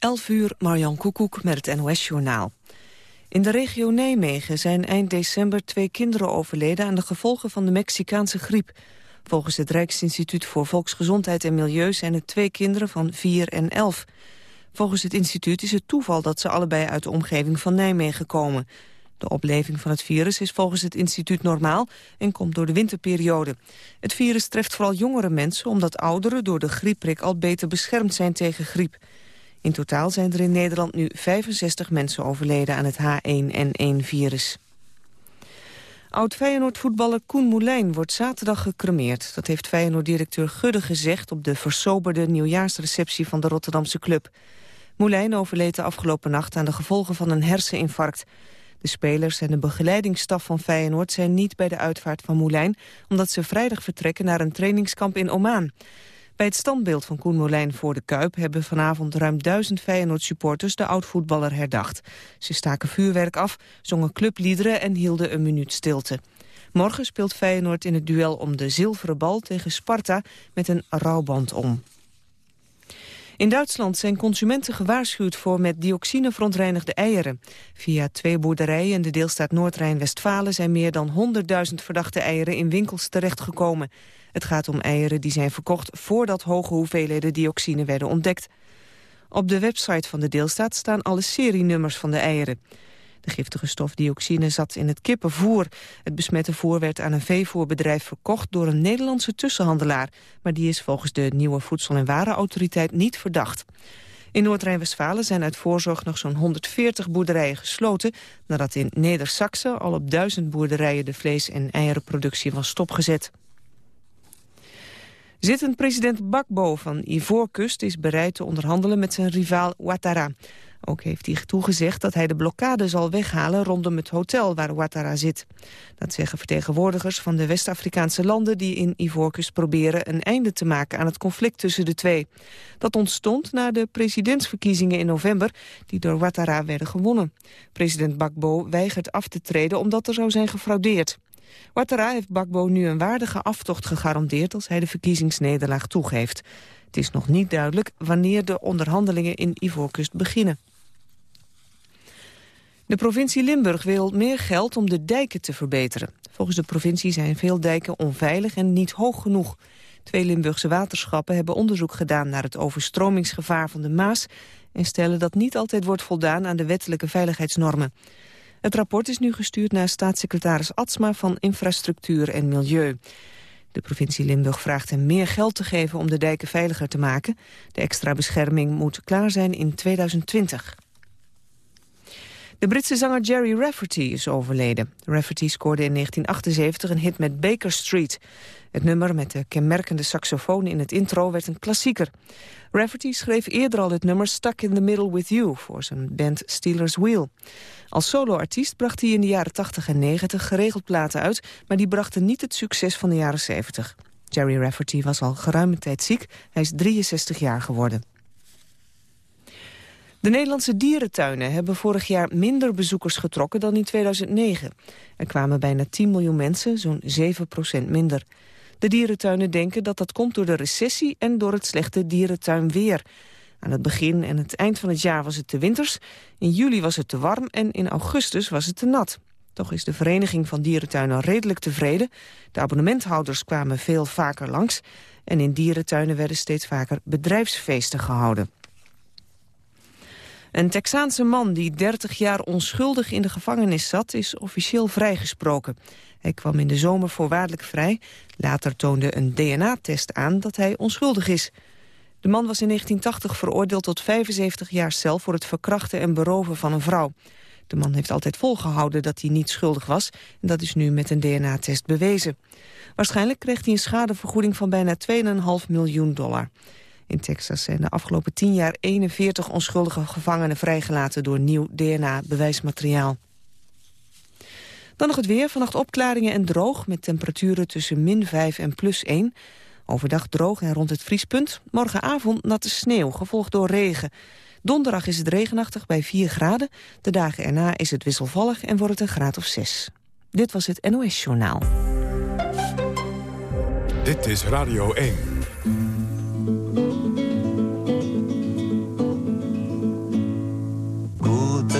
11 uur, Marjan Koekoek met het NOS-journaal. In de regio Nijmegen zijn eind december twee kinderen overleden... aan de gevolgen van de Mexicaanse griep. Volgens het Rijksinstituut voor Volksgezondheid en Milieu... zijn het twee kinderen van 4 en 11. Volgens het instituut is het toeval dat ze allebei uit de omgeving van Nijmegen komen. De opleving van het virus is volgens het instituut normaal en komt door de winterperiode. Het virus treft vooral jongere mensen omdat ouderen door de griepprik al beter beschermd zijn tegen griep. In totaal zijn er in Nederland nu 65 mensen overleden aan het H1N1-virus. Oud-Feyenoord-voetballer Koen Moulijn wordt zaterdag gecremeerd. Dat heeft Feyenoord-directeur Gudde gezegd... op de versoberde nieuwjaarsreceptie van de Rotterdamse club. Moulijn overleed de afgelopen nacht aan de gevolgen van een herseninfarct. De spelers en de begeleidingsstaf van Feyenoord zijn niet bij de uitvaart van Moulijn... omdat ze vrijdag vertrekken naar een trainingskamp in Oman. Bij het standbeeld van Koen Molijn voor de Kuip... hebben vanavond ruim duizend Feyenoord-supporters de oud-voetballer herdacht. Ze staken vuurwerk af, zongen clubliederen en hielden een minuut stilte. Morgen speelt Feyenoord in het duel om de zilveren bal tegen Sparta met een rouwband om. In Duitsland zijn consumenten gewaarschuwd voor met dioxine verontreinigde eieren. Via twee boerderijen in de deelstaat Noord-Rijn-Westfalen zijn meer dan 100.000 verdachte eieren in winkels terechtgekomen. Het gaat om eieren die zijn verkocht voordat hoge hoeveelheden dioxine werden ontdekt. Op de website van de deelstaat staan alle serienummers van de eieren. De giftige stof dioxine zat in het kippenvoer. Het besmette voer werd aan een veevoerbedrijf verkocht door een Nederlandse tussenhandelaar. Maar die is volgens de nieuwe Voedsel- en Warenautoriteit niet verdacht. In Noord-Rijn-Westfalen zijn uit voorzorg nog zo'n 140 boerderijen gesloten... nadat in neder al op duizend boerderijen de vlees- en eierenproductie was stopgezet. Zittend president Bakbo van Ivoorkust is bereid te onderhandelen met zijn rivaal Ouattara. Ook heeft hij toegezegd dat hij de blokkade zal weghalen rondom het hotel waar Ouattara zit. Dat zeggen vertegenwoordigers van de West-Afrikaanse landen die in Ivoorkust proberen een einde te maken aan het conflict tussen de twee. Dat ontstond na de presidentsverkiezingen in november die door Ouattara werden gewonnen. President Bakbo weigert af te treden omdat er zou zijn gefraudeerd. Ouattara heeft Bakbo nu een waardige aftocht gegarandeerd als hij de verkiezingsnederlaag toegeeft. Het is nog niet duidelijk wanneer de onderhandelingen in Ivoorkust beginnen. De provincie Limburg wil meer geld om de dijken te verbeteren. Volgens de provincie zijn veel dijken onveilig en niet hoog genoeg. Twee Limburgse waterschappen hebben onderzoek gedaan naar het overstromingsgevaar van de Maas... en stellen dat niet altijd wordt voldaan aan de wettelijke veiligheidsnormen. Het rapport is nu gestuurd naar staatssecretaris Atsma van Infrastructuur en Milieu. De provincie Limburg vraagt hem meer geld te geven om de dijken veiliger te maken. De extra bescherming moet klaar zijn in 2020. De Britse zanger Jerry Rafferty is overleden. Rafferty scoorde in 1978 een hit met Baker Street. Het nummer met de kenmerkende saxofoon in het intro werd een klassieker. Rafferty schreef eerder al het nummer Stuck in the Middle with You... voor zijn band Steelers Wheel. Als soloartiest bracht hij in de jaren 80 en 90 geregeld platen uit... maar die brachten niet het succes van de jaren 70. Jerry Rafferty was al geruime tijd ziek. Hij is 63 jaar geworden. De Nederlandse dierentuinen hebben vorig jaar minder bezoekers getrokken dan in 2009. Er kwamen bijna 10 miljoen mensen, zo'n 7% minder. De dierentuinen denken dat dat komt door de recessie en door het slechte dierentuinweer. Aan het begin en het eind van het jaar was het te winters, in juli was het te warm en in augustus was het te nat. Toch is de Vereniging van Dierentuinen redelijk tevreden. De abonnementhouders kwamen veel vaker langs en in dierentuinen werden steeds vaker bedrijfsfeesten gehouden. Een Texaanse man die 30 jaar onschuldig in de gevangenis zat... is officieel vrijgesproken. Hij kwam in de zomer voorwaardelijk vrij. Later toonde een DNA-test aan dat hij onschuldig is. De man was in 1980 veroordeeld tot 75 jaar cel... voor het verkrachten en beroven van een vrouw. De man heeft altijd volgehouden dat hij niet schuldig was... en dat is nu met een DNA-test bewezen. Waarschijnlijk kreeg hij een schadevergoeding van bijna 2,5 miljoen dollar. In Texas zijn de afgelopen 10 jaar 41 onschuldige gevangenen vrijgelaten... door nieuw DNA-bewijsmateriaal. Dan nog het weer. Vannacht opklaringen en droog met temperaturen tussen min 5 en plus 1. Overdag droog en rond het vriespunt. Morgenavond natte sneeuw, gevolgd door regen. Donderdag is het regenachtig bij 4 graden. De dagen erna is het wisselvallig en wordt het een graad of 6. Dit was het NOS Journaal. Dit is Radio 1.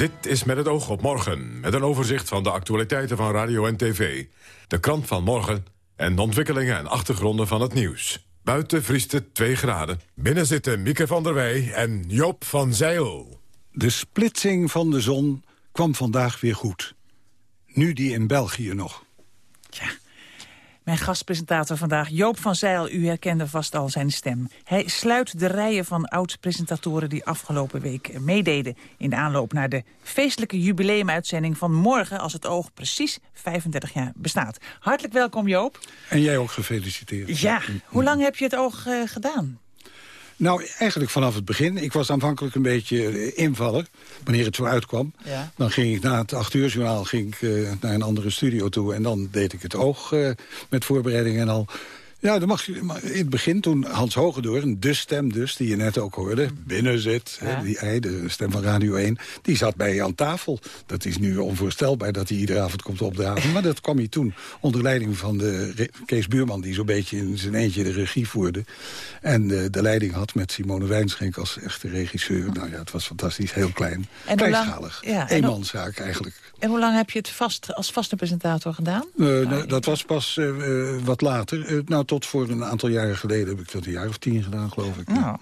Dit is met het oog op morgen, met een overzicht van de actualiteiten van radio en tv. De krant van morgen en de ontwikkelingen en achtergronden van het nieuws. Buiten vriest het 2 graden. Binnen zitten Mieke van der Wij en Joop van Zeil. De splitsing van de zon kwam vandaag weer goed. Nu die in België nog. Tja, mijn gastpresentator vandaag, Joop van Zeil, u herkende vast al zijn stem. Hij sluit de rijen van oud-presentatoren die afgelopen week meededen... in de aanloop naar de feestelijke jubileumuitzending van morgen... als het oog precies 35 jaar bestaat. Hartelijk welkom, Joop. En jij ook gefeliciteerd. Ja, hoe lang heb je het oog uh, gedaan? Nou, eigenlijk vanaf het begin. Ik was aanvankelijk een beetje eh, invaller, wanneer het zo uitkwam. Ja. Dan ging ik na het acht uur journaal ging ik, uh, naar een andere studio toe... en dan deed ik het oog uh, met voorbereidingen en al. Ja, dan mag je, in het begin toen Hans Hogedoorn, de stem dus, die je net ook hoorde, binnen zit, hè, die, de stem van Radio 1, die zat bij je aan tafel. Dat is nu onvoorstelbaar dat hij iedere avond komt opdragen. maar dat kwam hij toen onder leiding van de Kees Buurman, die zo'n beetje in zijn eentje de regie voerde. En de, de leiding had met Simone Wijnschenk als echte regisseur. Nou ja, het was fantastisch, heel klein. En Kleinschalig. Ja, Eenmanszaak eigenlijk. En hoe lang heb je het vast, als vaste presentator gedaan? Uh, dat was pas uh, wat later. Uh, nou, tot voor een aantal jaren geleden heb ik dat een jaar of tien gedaan, geloof ik. Nou.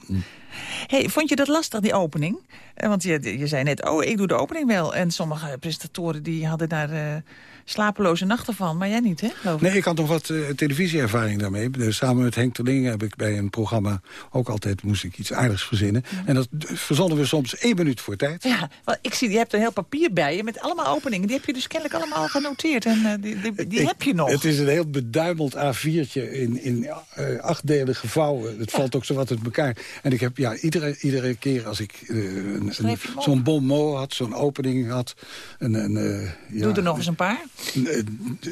Hey, vond je dat lastig, die opening? Want je, je zei net, oh, ik doe de opening wel. En sommige presentatoren die hadden daar slapeloze nachten van. Maar jij niet, hè? Nee, ik had nog wat uh, televisieervaring daarmee. Dus samen met Henk Terling heb ik bij een programma ook altijd moest ik iets aardigs verzinnen. En dat verzonnen we soms één minuut voor tijd. Ja, want ik zie, je hebt een heel papier bij je met allemaal openingen. Die heb je dus kennelijk allemaal genoteerd. En uh, die, die, die heb je nog. Het is een heel beduimeld A4'tje in, in uh, acht delen gevouwen. Het valt ook zo wat uit elkaar. En ik heb ja, iedere, iedere keer als ik zo'n bon mot had, zo'n opening had... Een, een, ja, Doe er nog eens een paar.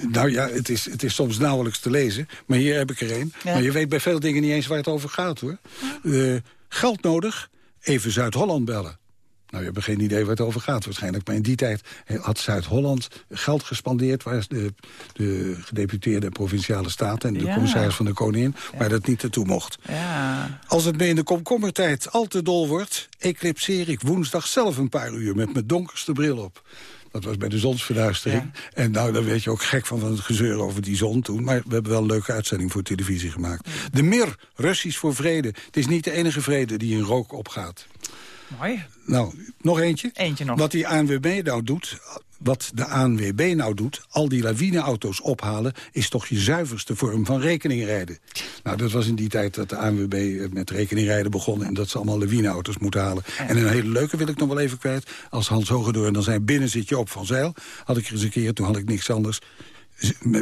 Nou ja, het is, het is soms nauwelijks te lezen. Maar hier heb ik er een. Maar je weet bij veel dingen niet eens waar het over gaat, hoor. Uh, geld nodig, even Zuid-Holland bellen. Nou, je hebt geen idee waar het over gaat waarschijnlijk. Maar in die tijd had Zuid-Holland geld gespandeerd... waar de, de gedeputeerde provinciale staten en de commissaris van de koningin... waar dat niet naartoe mocht. Ja. Als het me in de komkommertijd al te dol wordt... eclipseer ik woensdag zelf een paar uur met mijn donkerste bril op. Dat was bij de zonsverduistering. En nou, daar werd je ook gek van, van het gezeur over die zon toen. Maar we hebben wel een leuke uitzending voor televisie gemaakt. De Mir, Russisch voor vrede. Het is niet de enige vrede die in rook opgaat. Mooi. Nou, nog eentje. Eentje nog. Wat die ANWB nou doet, wat de ANWB nou doet, al die lawineauto's ophalen... is toch je zuiverste vorm van rekeningrijden. Nou, dat was in die tijd dat de ANWB eh, met rekeningrijden begon... en dat ze allemaal lawineauto's moeten halen. En een hele leuke wil ik nog wel even kwijt. Als Hans Hogedoorn dan zei, binnen zit je op Van Zeil... had ik er eens een keer, toen had ik niks anders...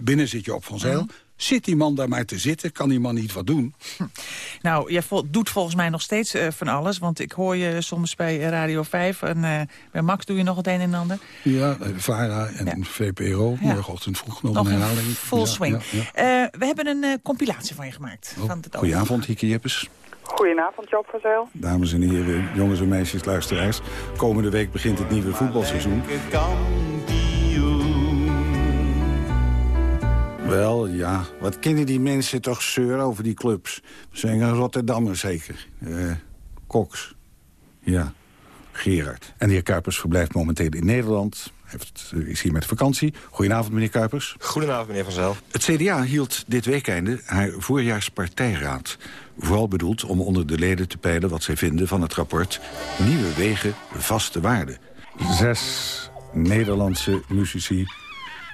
binnen zit je op Van Zeil... Zit die man daar maar te zitten? Kan die man niet wat doen? Nou, jij doet volgens mij nog steeds uh, van alles. Want ik hoor je soms bij Radio 5. En uh, bij Max doe je nog het een en ander. Ja, VARA en ja. VPRO. Ja. Morgenochtend vroeg nog, nog een herhaling. Full swing. Uh, we hebben een compilatie van je gemaakt. Oh, van het goedenavond, Hieke Jeppes. Goedenavond, Joop van Zijl. Dames en heren, jongens en meisjes, luisteraars. Komende week begint het nieuwe voetbalseizoen. Wel, ja. Wat kennen die mensen toch zeuren over die clubs? We zijn een Rotterdammer zeker. Uh, Cox. Ja. Gerard. En de heer Kuipers verblijft momenteel in Nederland. Heeft, eh, is hier met vakantie. Goedenavond, meneer Kuipers. Goedenavond, meneer Van Zel. Het CDA hield dit weekende haar voorjaarspartijraad. Vooral bedoeld om onder de leden te peilen wat zij vinden van het rapport... Nieuwe Wegen, Vaste Waarden. Zes Nederlandse muzici,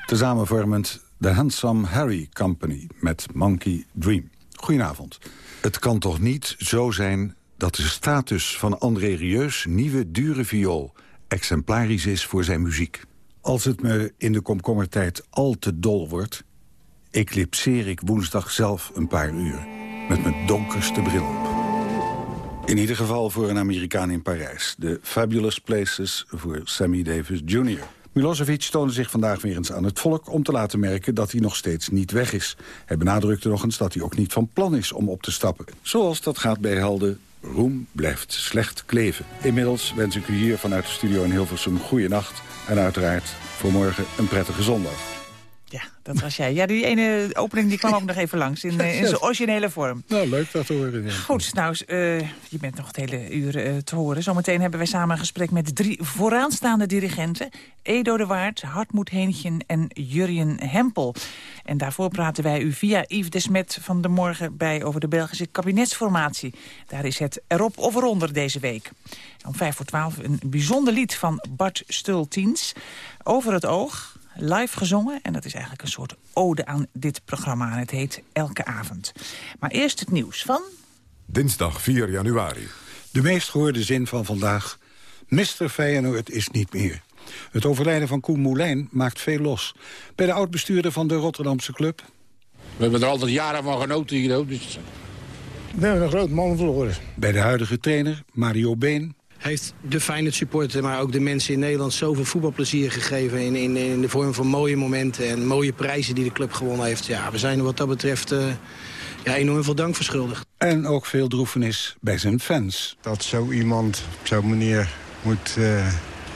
tezamen vormend de Handsome Harry Company met Monkey Dream. Goedenavond. Het kan toch niet zo zijn dat de status van André Rieus nieuwe dure viool exemplarisch is voor zijn muziek. Als het me in de komkommertijd al te dol wordt... eclipseer ik woensdag zelf een paar uur met mijn donkerste bril op. In ieder geval voor een Amerikaan in Parijs. De Fabulous Places voor Sammy Davis Jr. Milosevic toonde zich vandaag weer eens aan het volk... om te laten merken dat hij nog steeds niet weg is. Hij benadrukte nog eens dat hij ook niet van plan is om op te stappen. Zoals dat gaat bij helden Roem blijft slecht kleven. Inmiddels wens ik u hier vanuit de studio in Hilversum goede nacht. En uiteraard voor morgen een prettige zondag. Ja, dat was jij. Ja, die ene opening die kwam ook nog even langs in, eh, in zijn originele vorm. Nou, leuk dat te horen. Goed, nou, uh, je bent nog het hele uur uh, te horen. Zometeen hebben wij samen een gesprek met drie vooraanstaande dirigenten. Edo de Waard, Hartmoed Heentjen en Jurjen Hempel. En daarvoor praten wij u via Yves Desmet van de morgen bij... over de Belgische kabinetsformatie. Daar is het erop of eronder deze week. Om vijf voor twaalf een bijzonder lied van Bart Stultiens. Over het oog, live gezongen. En dat is eigenlijk een soort ode aan dit programma. En het heet Elke Avond. Maar eerst het nieuws van... Dinsdag 4 januari. De meest gehoorde zin van vandaag. Mr. Feyenoord is niet meer. Het overlijden van Koen Moulijn maakt veel los. Bij de oud-bestuurder van de Rotterdamse club. We hebben er altijd jaren van genoten hier. Dus... We hebben een groot man verloren. Bij de huidige trainer, Mario Been heeft de Feyenoord supporter, maar ook de mensen in Nederland... zoveel voetbalplezier gegeven in, in, in de vorm van mooie momenten... en mooie prijzen die de club gewonnen heeft. Ja, we zijn er wat dat betreft uh, ja, enorm veel dank verschuldigd. En ook veel droefenis bij zijn fans. Dat zo iemand op zo'n manier moet uh,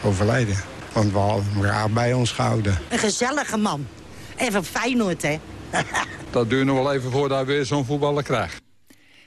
overlijden. Want we hadden hem graag bij ons gehouden. Een gezellige man. Even Feyenoord, hè. dat duurt nog wel even voordat hij weer zo'n voetballer krijgt.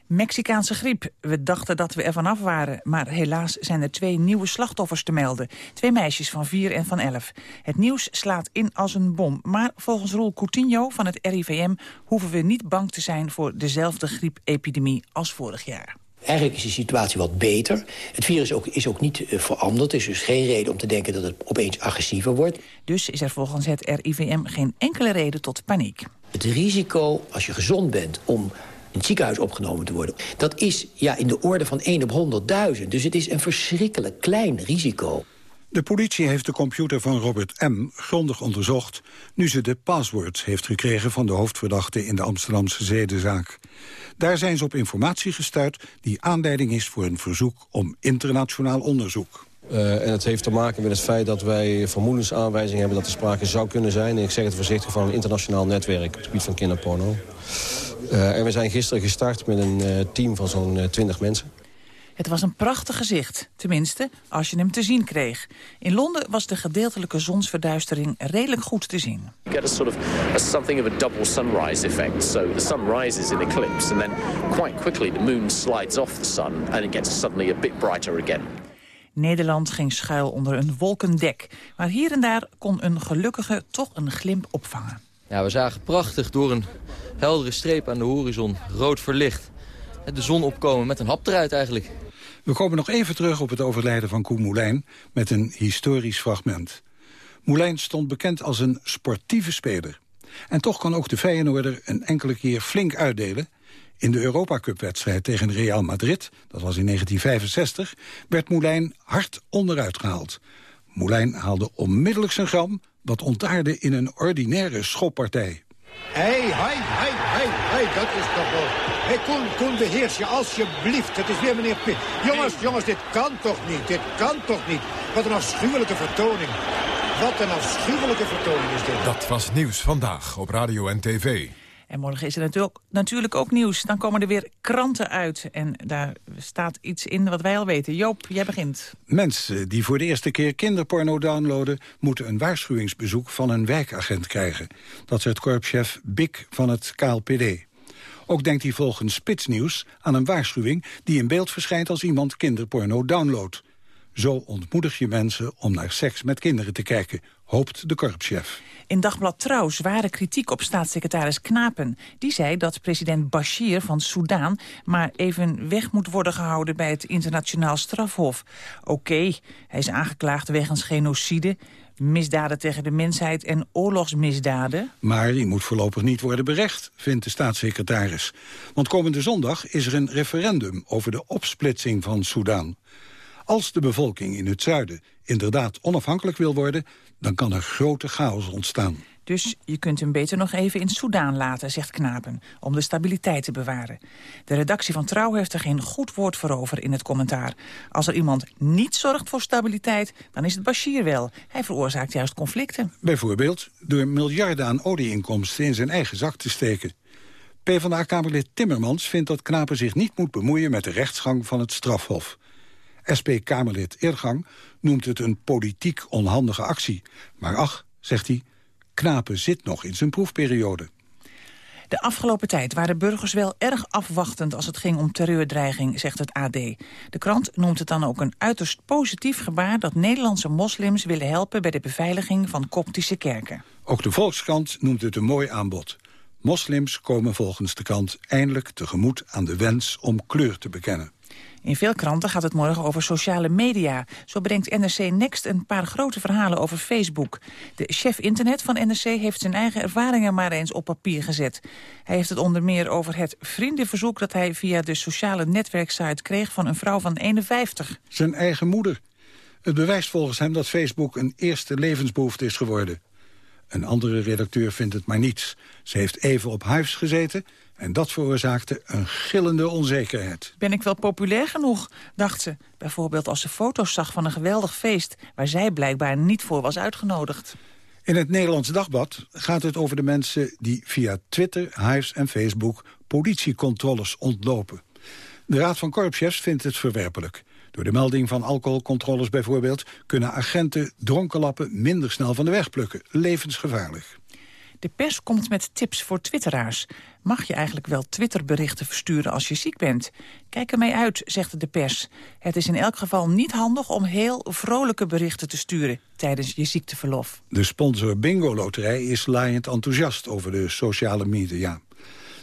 Mexicaanse griep. We dachten dat we er vanaf waren, maar helaas zijn er twee nieuwe slachtoffers te melden. Twee meisjes van 4 en van 11. Het nieuws slaat in als een bom, maar volgens Roel Coutinho van het RIVM hoeven we niet bang te zijn voor dezelfde griepepidemie als vorig jaar. Eigenlijk is de situatie wat beter. Het virus ook, is ook niet uh, veranderd. Er is dus geen reden om te denken dat het opeens agressiever wordt. Dus is er volgens het RIVM geen enkele reden tot paniek. Het risico, als je gezond bent, om in het ziekenhuis opgenomen te worden. Dat is ja, in de orde van 1 op 100.000. Dus het is een verschrikkelijk klein risico. De politie heeft de computer van Robert M. grondig onderzocht... nu ze de passwords heeft gekregen van de hoofdverdachte in de Amsterdamse zedenzaak. Daar zijn ze op informatie gestuurd die aanleiding is voor een verzoek om internationaal onderzoek. Uh, en het heeft te maken met het feit dat wij vermoedensaanwijzingen hebben... dat er sprake zou kunnen zijn, en ik zeg het voorzichtig, van een internationaal netwerk... op het gebied van kinderporno. Uh, en we zijn gisteren gestart met een uh, team van zo'n 20 mensen. Het was een prachtig gezicht, tenminste als je hem te zien kreeg. In Londen was de gedeeltelijke zonsverduistering redelijk goed te zien. You get a sort of a something of a double sunrise effect. So the sun rises in eclipse and then quite quickly the moon slides off the sun and it gets suddenly a bit brighter again. Nederland ging schuil onder een wolkendek. Maar hier en daar kon een gelukkige toch een glimp opvangen. Ja, we zagen prachtig door een heldere streep aan de horizon, rood verlicht. De zon opkomen met een hap eruit eigenlijk. We komen nog even terug op het overlijden van Koen Moulijn... met een historisch fragment. Moulijn stond bekend als een sportieve speler. En toch kan ook de Feyenoorder een enkele keer flink uitdelen... In de Europacup-wedstrijd tegen Real Madrid, dat was in 1965, werd Moulijn hard onderuit gehaald. Moulijn haalde onmiddellijk zijn gram, wat ontaarde in een ordinaire schoppartij. Hé, hé, hé, hé, dat is toch wel... Hé, hey, Koen, Koen, beheers je alsjeblieft. Het is weer meneer Pitt. Jongens, jongens, dit kan toch niet? Dit kan toch niet? Wat een afschuwelijke vertoning. Wat een afschuwelijke vertoning is dit. Dat was Nieuws Vandaag op Radio en TV. En morgen is er natuurlijk, natuurlijk ook nieuws. Dan komen er weer kranten uit. En daar staat iets in wat wij al weten. Joop, jij begint. Mensen die voor de eerste keer kinderporno downloaden... moeten een waarschuwingsbezoek van een wijkagent krijgen. Dat zegt korpschef Bik van het KLPD. Ook denkt hij volgens Spitsnieuws aan een waarschuwing... die in beeld verschijnt als iemand kinderporno downloadt. Zo ontmoedig je mensen om naar seks met kinderen te kijken, hoopt de korpschef. In Dagblad Trouw zware kritiek op staatssecretaris Knapen. Die zei dat president Bashir van Soudaan maar even weg moet worden gehouden bij het internationaal strafhof. Oké, hij is aangeklaagd wegens genocide, misdaden tegen de mensheid en oorlogsmisdaden. Maar die moet voorlopig niet worden berecht, vindt de staatssecretaris. Want komende zondag is er een referendum over de opsplitsing van Soudaan. Als de bevolking in het zuiden inderdaad onafhankelijk wil worden... dan kan er grote chaos ontstaan. Dus je kunt hem beter nog even in Soudaan laten, zegt Knapen, om de stabiliteit te bewaren. De redactie van Trouw heeft er geen goed woord voor over in het commentaar. Als er iemand niet zorgt voor stabiliteit, dan is het Bashir wel. Hij veroorzaakt juist conflicten. Bijvoorbeeld door miljarden aan olieinkomsten in zijn eigen zak te steken. PvdA-kamerlid Timmermans vindt dat Knapen zich niet moet bemoeien met de rechtsgang van het strafhof. SP-kamerlid Eergang noemt het een politiek onhandige actie. Maar ach, zegt hij, Knapen zit nog in zijn proefperiode. De afgelopen tijd waren burgers wel erg afwachtend als het ging om terreurdreiging, zegt het AD. De krant noemt het dan ook een uiterst positief gebaar dat Nederlandse moslims willen helpen bij de beveiliging van koptische kerken. Ook de Volkskrant noemt het een mooi aanbod. Moslims komen volgens de krant eindelijk tegemoet aan de wens om kleur te bekennen. In veel kranten gaat het morgen over sociale media. Zo brengt NRC Next een paar grote verhalen over Facebook. De chef internet van NRC heeft zijn eigen ervaringen maar eens op papier gezet. Hij heeft het onder meer over het vriendenverzoek... dat hij via de sociale netwerksite kreeg van een vrouw van 51. Zijn eigen moeder. Het bewijst volgens hem dat Facebook een eerste levensbehoefte is geworden. Een andere redacteur vindt het maar niets. Ze heeft even op huis gezeten en dat veroorzaakte een gillende onzekerheid. Ben ik wel populair genoeg, dacht ze. Bijvoorbeeld als ze foto's zag van een geweldig feest... waar zij blijkbaar niet voor was uitgenodigd. In het Nederlands Dagblad gaat het over de mensen... die via Twitter, Hives en Facebook politiecontroles ontlopen. De Raad van Korpschefs vindt het verwerpelijk. Door de melding van alcoholcontroles bijvoorbeeld... kunnen agenten dronkenlappen minder snel van de weg plukken. Levensgevaarlijk. De pers komt met tips voor twitteraars. Mag je eigenlijk wel Twitterberichten versturen als je ziek bent? Kijk ermee uit, zegt de pers. Het is in elk geval niet handig om heel vrolijke berichten te sturen tijdens je ziekteverlof. De sponsor Bingo Loterij is laaiend enthousiast over de sociale media.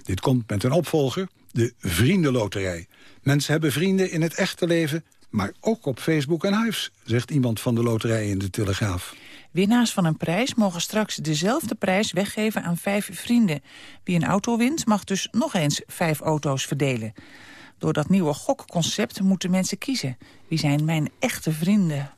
Dit komt met een opvolger, de Vriendenloterij. Mensen hebben vrienden in het echte leven, maar ook op Facebook en Hives, zegt iemand van de loterij in de Telegraaf. Winnaars van een prijs mogen straks dezelfde prijs weggeven aan vijf vrienden. Wie een auto wint mag dus nog eens vijf auto's verdelen. Door dat nieuwe gokconcept moeten mensen kiezen. Wie zijn mijn echte vrienden?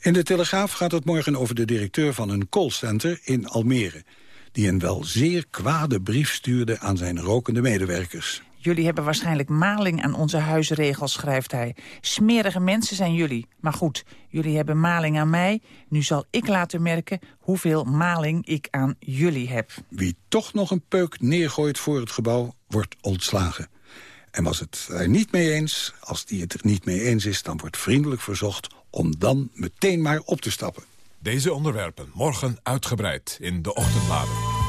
In de Telegraaf gaat het morgen over de directeur van een callcenter in Almere die een wel zeer kwade brief stuurde aan zijn rokende medewerkers. Jullie hebben waarschijnlijk maling aan onze huisregels, schrijft hij. Smerige mensen zijn jullie. Maar goed, jullie hebben maling aan mij. Nu zal ik laten merken hoeveel maling ik aan jullie heb. Wie toch nog een peuk neergooit voor het gebouw, wordt ontslagen. En was het er niet mee eens, als die het er niet mee eens is... dan wordt vriendelijk verzocht om dan meteen maar op te stappen. Deze onderwerpen morgen uitgebreid in de ochtendbladen.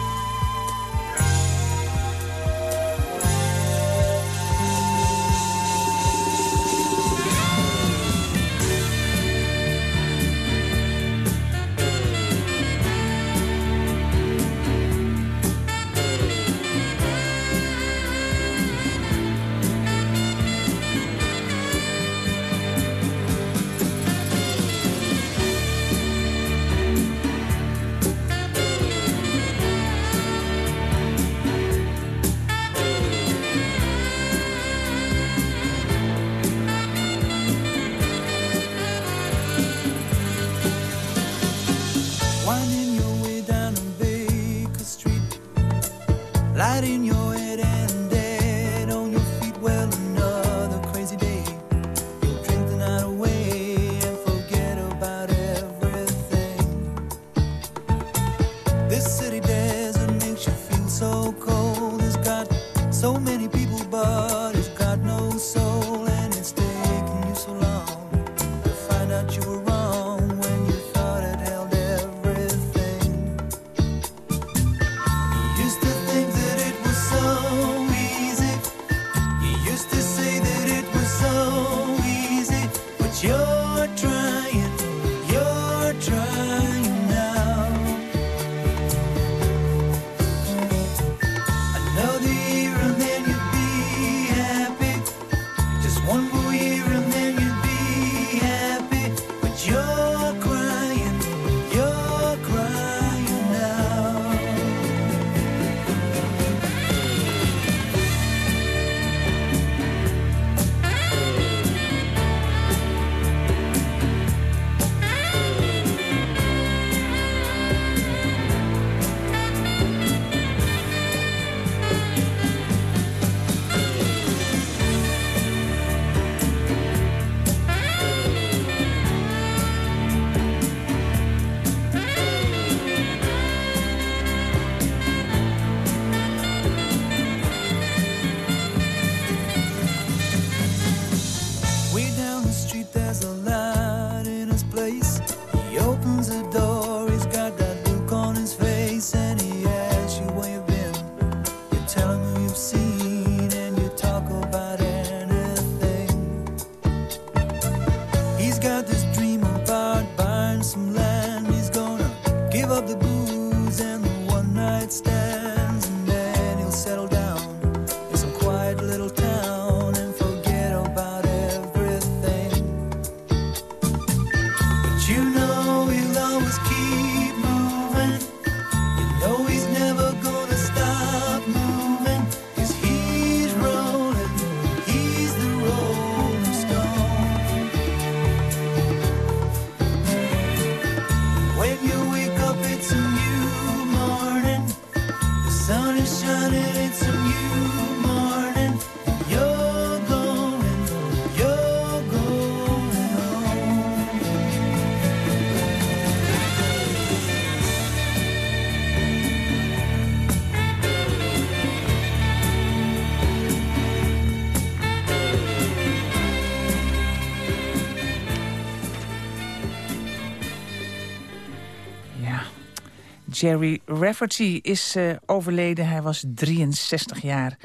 of the booze and the one night stand. Jerry Rafferty is uh, overleden. Hij was 63 jaar.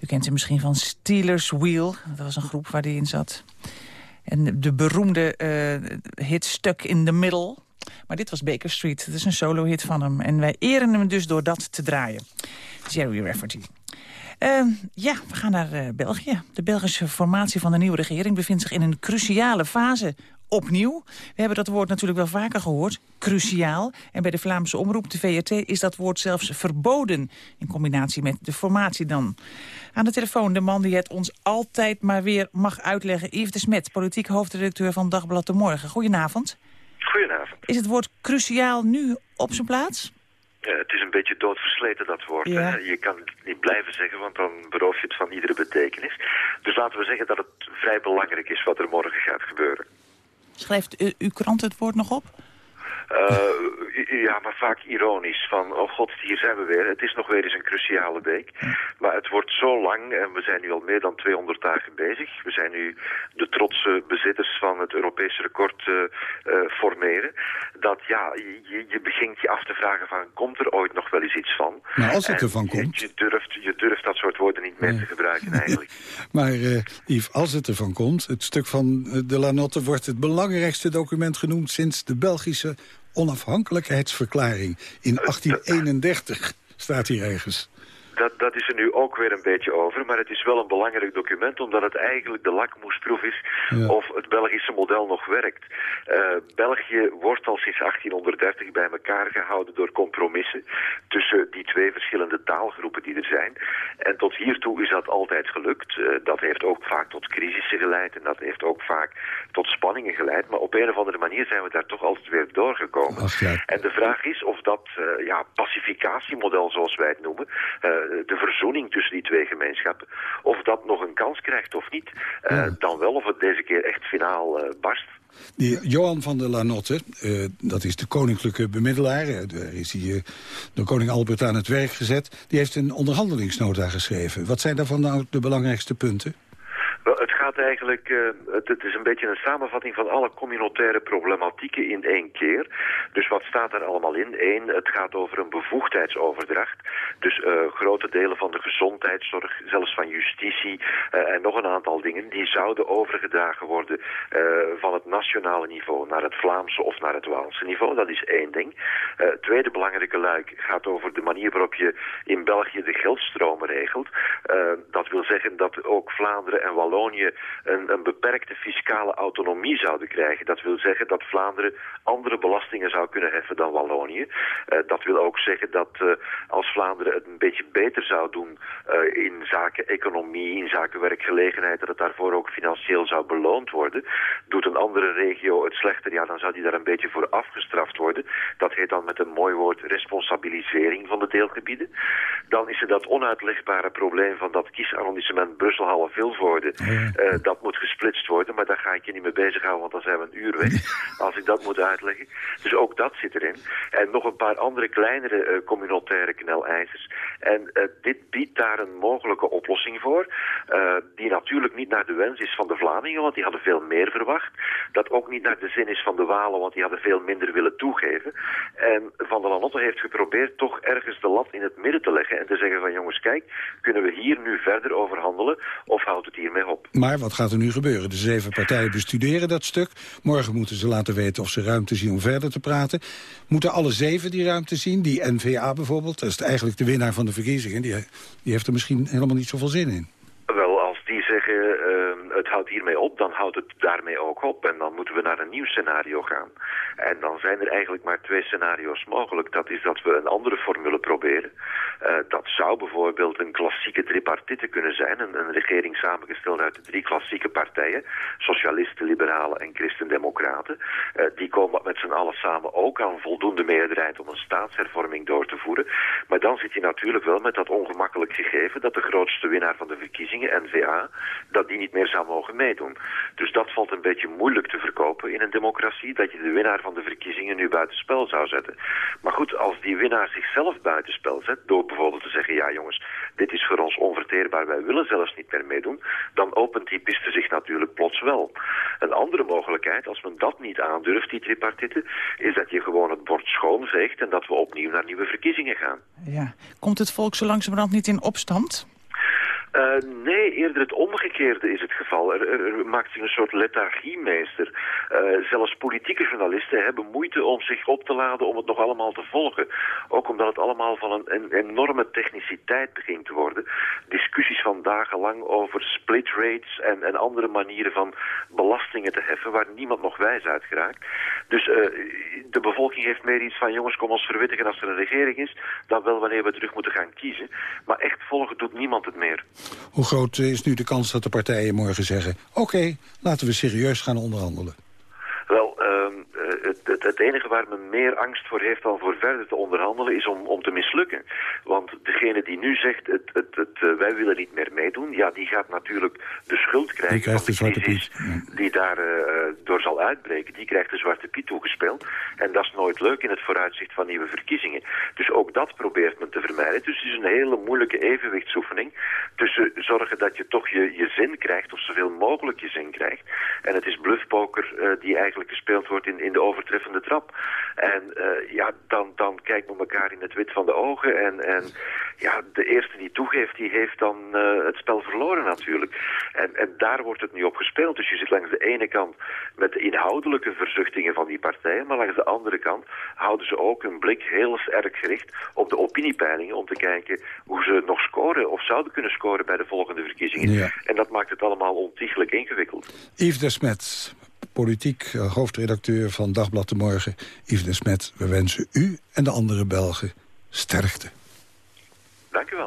U kent hem misschien van Steelers Wheel. Dat was een groep waar hij in zat. En de beroemde uh, hit Stuck in the Middle. Maar dit was Baker Street. Dat is een solo-hit van hem. En wij eren hem dus door dat te draaien. Jerry Rafferty. Uh, ja, we gaan naar uh, België. De Belgische formatie van de nieuwe regering bevindt zich in een cruciale fase opnieuw. We hebben dat woord natuurlijk wel vaker gehoord, cruciaal. En bij de Vlaamse omroep, de VRT, is dat woord zelfs verboden... in combinatie met de formatie dan. Aan de telefoon de man die het ons altijd maar weer mag uitleggen... Yves de Smet, politiek hoofdredacteur van Dagblad de Morgen. Goedenavond. Goedenavond. Is het woord cruciaal nu op zijn plaats? Ja, het is een beetje doodversleten, dat woord. Ja. Je kan het niet blijven zeggen, want dan beroof je het van iedere betekenis. Dus laten we zeggen dat het vrij belangrijk is wat er morgen gaat gebeuren. Schrijft uw krant het woord nog op? Uh, ja, maar vaak ironisch. Van, oh god, hier zijn we weer. Het is nog weer eens een cruciale week. Maar het wordt zo lang en we zijn nu al meer dan 200 dagen bezig. We zijn nu de trotse bezitters van het Europese record uh, uh, formeren. Dat ja, je, je begint je af te vragen van, komt er ooit nog wel eens iets van? Maar als het ervan komt... Je, durft, je durft dat soort woorden niet meer nee. te gebruiken eigenlijk. maar Yves, als het ervan komt, het stuk van de Lanotte wordt het belangrijkste document genoemd sinds de Belgische onafhankelijkheidsverklaring in 1831 staat hier ergens. Dat, dat is er nu ook weer een beetje over, maar het is wel een belangrijk document... omdat het eigenlijk de lakmoesproef is ja. of het Belgische model nog werkt. Uh, België wordt al sinds 1830 bij elkaar gehouden door compromissen... tussen die twee verschillende taalgroepen die er zijn. En tot hiertoe is dat altijd gelukt. Uh, dat heeft ook vaak tot crisissen geleid en dat heeft ook vaak tot spanningen geleid. Maar op een of andere manier zijn we daar toch altijd weer doorgekomen. Ach, ja. En de vraag is of dat uh, ja, pacificatiemodel, zoals wij het noemen de verzoening tussen die twee gemeenschappen, of dat nog een kans krijgt of niet. Uh, ja. Dan wel of het deze keer echt finaal uh, barst. Die Johan van der Lanotte, uh, dat is de koninklijke bemiddelaar... daar is hij door koning Albert aan het werk gezet... die heeft een onderhandelingsnota geschreven. Wat zijn daarvan nou de belangrijkste punten? Het eigenlijk, uh, het, het, is een beetje een samenvatting van alle communautaire problematieken in één keer. Dus wat staat er allemaal in? Eén, het gaat over een bevoegdheidsoverdracht. Dus uh, grote delen van de gezondheidszorg, zelfs van justitie uh, en nog een aantal dingen, die zouden overgedragen worden van het nationale niveau naar het Vlaamse of naar het Waalse niveau. Dat is één ding. tweede belangrijke luik gaat over de manier waarop je in België de geldstromen regelt. dat wil zeggen dat ook Vlaanderen en Wallonië een, een, beperkte fiscale autonomie zouden krijgen. Dat wil zeggen dat Vlaanderen andere belastingen zou kunnen heffen dan Wallonië. Uh, dat wil ook zeggen dat uh, als Vlaanderen het een beetje beter zou doen uh, in zaken economie, in zaken werkgelegenheid, dat het daarvoor ook financieel zou beloond worden. Doet een andere regio het slechter, ja, dan zou die daar een beetje voor afgestraft worden. Dat heet dan met een mooi woord responsabilisering van de deelgebieden. Dan is er dat onuitlegbare probleem van dat kiesarrondissement Brussel-Halle-Vilvoorde uh, dat moet gesplitst worden, maar daar ga ik je niet mee bezighouden, want dan zijn we een uur weg. als ik dat moet uitleggen. Dus ook dat zit erin. En nog een paar andere kleinere uh, communautaire kneleisers. En uh, dit biedt daar een mogelijke oplossing voor, die natuurlijk niet naar de wens is van de Vlamingen, want die hadden veel meer verwacht. Dat ook niet naar de zin is van de Walen, want die hadden veel minder willen toegeven. En Van der Lanotte heeft geprobeerd toch ergens de lat in het midden te leggen en te zeggen van jongens, kijk, kunnen we hier nu verder over handelen of houdt het hiermee op? Maar wat gaat er nu gebeuren? De zeven partijen bestuderen dat stuk. Morgen moeten ze laten weten of ze ruimte zien om verder te praten. Moeten alle zeven die ruimte zien? Die N-VA bijvoorbeeld, dat is eigenlijk de winnaar van de verkiezingen. Die, die heeft er misschien helemaal niet zoveel zin in. Wel, als die zeggen uh, het houdt hiermee op, dan houdt het daarmee ook op. En dan moeten we naar een nieuw scenario gaan. En dan zijn er eigenlijk maar twee scenario's mogelijk. Dat is dat we een andere formule proberen. Uh, dat zou bijvoorbeeld een klassieke tripartite kunnen zijn. Een, regering samengesteld uit drie klassieke partijen. Socialisten, liberalen en christendemocraten. Uh, die komen met z'n allen samen ook aan voldoende meerderheid om een staatshervorming door te voeren. Maar dan zit je natuurlijk wel met dat ongemakkelijk gegeven dat de grootste winnaar van de verkiezingen, N-VA, dat die niet meer zal aan meedoen. Dus dat valt een beetje moeilijk te verkopen in een democratie, dat je de winnaar van de verkiezingen nu buitenspel zou zetten. Maar goed, als die winnaar zichzelf buitenspel zet, door bijvoorbeeld te zeggen, ja jongens, dit is voor ons onverteerbaar, wij willen zelfs niet meer meedoen, dan opent die piste zich natuurlijk plots wel. Een andere mogelijkheid, als men dat niet aandurft, die tripartite, is dat je gewoon het bord schoonveegt en dat we opnieuw naar nieuwe verkiezingen gaan. Ja. Komt het volk zo langzamerhand niet in opstand? Uh, nee, eerder het omgekeerde is het geval. Er, er, maakt zich een soort lethargiemeester. Uh, zelfs politieke journalisten hebben moeite om zich op te laden om het nog allemaal te volgen. Ook omdat het allemaal van een, enorme techniciteit begint te worden. Discussies van dagenlang over split rates en, en andere manieren van belastingen te heffen waar niemand nog wijs uit geraakt. Dus uh, de bevolking heeft meer iets van jongens kom ons verwittigen als er een regering is, dan wel wanneer we terug moeten gaan kiezen. Maar echt volgen doet niemand het meer. Hoe groot is nu de kans dat de partijen morgen zeggen... oké, laten we serieus gaan onderhandelen? Het, enige waar men meer angst voor heeft dan voor verder te onderhandelen is om, om te mislukken. Want degene die nu zegt, het, het, het, uh, wij willen niet meer meedoen, ja, die gaat natuurlijk de schuld krijgen die krijgt van de, de crisis die daar uh, door zal uitbreken. Die krijgt de zwarte piet toegespeeld. En dat is nooit leuk in het vooruitzicht van nieuwe verkiezingen. Dus ook dat probeert men te vermijden. Dus het is een hele moeilijke evenwichtsoefening tussen zorgen dat je toch je, je zin krijgt, of zoveel mogelijk je zin krijgt. En het is bluffpoker uh, die eigenlijk gespeeld wordt in, in de overtreffende trap. En uh, ja, dan, dan kijkt men elkaar in het wit van de ogen. En, en ja, de eerste die toegeeft, die heeft dan uh, het spel verloren natuurlijk. En, en daar wordt het nu op gespeeld. Dus je zit langs de ene kant met de inhoudelijke verzuchtingen van die partijen. Maar langs de andere kant houden ze ook hun blik heel sterk gericht op de opiniepeilingen. Om te kijken hoe ze nog scoren of zouden kunnen scoren bij de volgende verkiezingen. Ja. En dat maakt het allemaal ontiegelijk ingewikkeld. Yves Desmet, politiek uh, hoofdredacteur van Dagblad de Morgen. Yves Desmet, we wensen u en de andere Belgen sterkte. Dank u wel.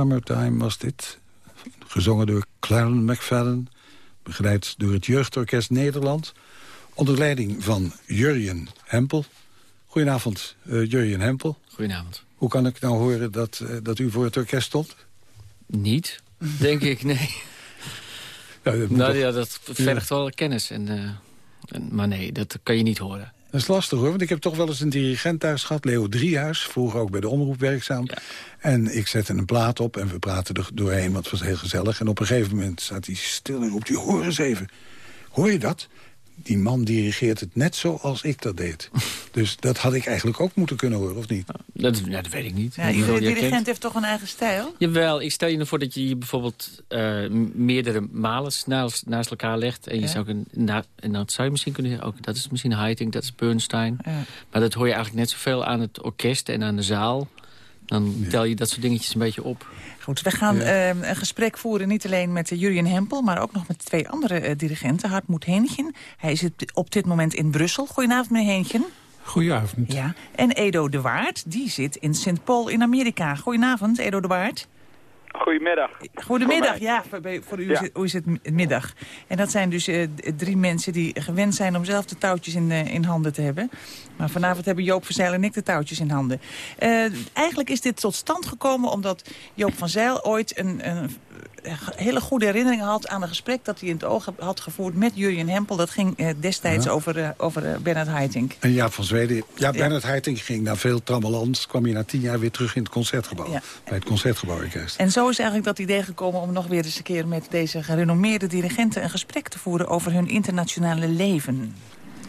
Summertime was dit. Gezongen door Clarence McFadden. Begeleid door het Jeugdorkest Nederland. Onder leiding van Jurjen Hempel. Goedenavond, uh, Jurjen Hempel. Goedenavond. Hoe kan ik nou horen dat, uh, dat u voor het orkest stond? Niet, denk ik, nee. Ja, dat nou toch... ja, dat vergt wel kennis. En, uh, en, maar nee, dat kan je niet horen. Dat is lastig hoor, want ik heb toch wel eens een dirigent thuis gehad, Leo Driehuis, vroeger ook bij de omroep werkzaam. Ja. En ik zette een plaat op en we praten er doorheen, want het was heel gezellig. En op een gegeven moment staat hij stil en roept hij, hoor eens even. Hoor je dat? Die man dirigeert het net zoals ik dat deed. dus dat had ik eigenlijk ook moeten kunnen horen, of niet? Dat, ja, dat weet ik niet. Ja, iedere dirigent kent. heeft toch een eigen stijl? Jawel, ik stel je ervoor dat je je bijvoorbeeld uh, meerdere malen naast, naast, elkaar legt. En, je ja. zou een, na, en dan zou je misschien kunnen zeggen, ook, dat is misschien Haitink, dat is Bernstein. Ja. Maar dat hoor je eigenlijk net zoveel aan het orkest en aan de zaal. Dan tel je dat soort dingetjes een beetje op. Goed, we gaan ja. uh, een gesprek voeren niet alleen met uh, Jurien Hempel... maar ook nog met twee andere uh, dirigenten. Hartmoed Heenchen. Hij zit op dit moment in Brussel. Goedenavond, meneer Heenchen. Goedenavond. Ja. En Edo de Waard, die zit in St. Paul in Amerika. Goedenavond, Edo de Waard. Goedemiddag. Goedemiddag, voor ja, voor, voor u, ja. is het middag. En dat zijn dus uh, drie mensen die gewend zijn om zelf de touwtjes in, uh, in handen te hebben. Maar vanavond hebben Joop van Zijl en ik de touwtjes in handen. Uh, eigenlijk is dit tot stand gekomen omdat Joop van Zijl ooit een, een hele goede herinnering had aan een gesprek dat hij in het oog had gevoerd met Jurjen Hempel. Dat ging uh, destijds ja. over, uh, over uh, Bernard Haitink. En Jaap van Zweden. Ja, Bernard ja. Haitink ging na veel trammeland, kwam hij na tien jaar weer terug in het Concertgebouw. Ja. Bij het Concertgebouworkest. En zo is eigenlijk dat idee gekomen om nog weer eens een keer met deze gerenommeerde dirigenten een gesprek te voeren over hun internationale leven.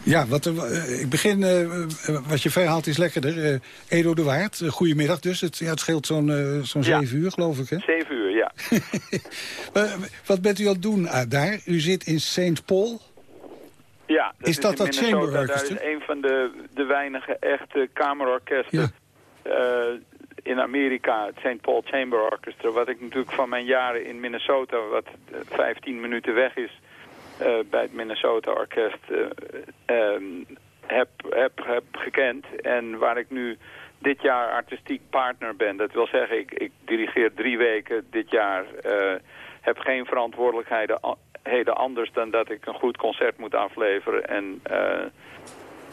Ja, wat, uh, ik begin, uh, wat je verhaalt is lekkerder. Uh, Edo de Waard, goedemiddag dus. Het, ja, het scheelt zo'n zo'n ja. zeven uur, geloof ik, hè? Zeven uur, ja. wat bent u aan het doen daar? U zit in St. Paul. Ja, dat is dat dat Chamber Orchestra? Dat is een van de, de weinige echte kamerorkesten ja. in Amerika. Het St. Paul Chamber Orchestra. Wat ik natuurlijk van mijn jaren in Minnesota, wat 15 minuten weg is... Uh, bij het Minnesota Orkest uh, um, heb, heb, heb gekend. En waar ik nu dit jaar artistiek partner ben. Dat wil zeggen, ik, ik dirigeer drie weken dit jaar. Uh, heb geen verantwoordelijkheden anders dan dat ik een goed concert moet afleveren. En,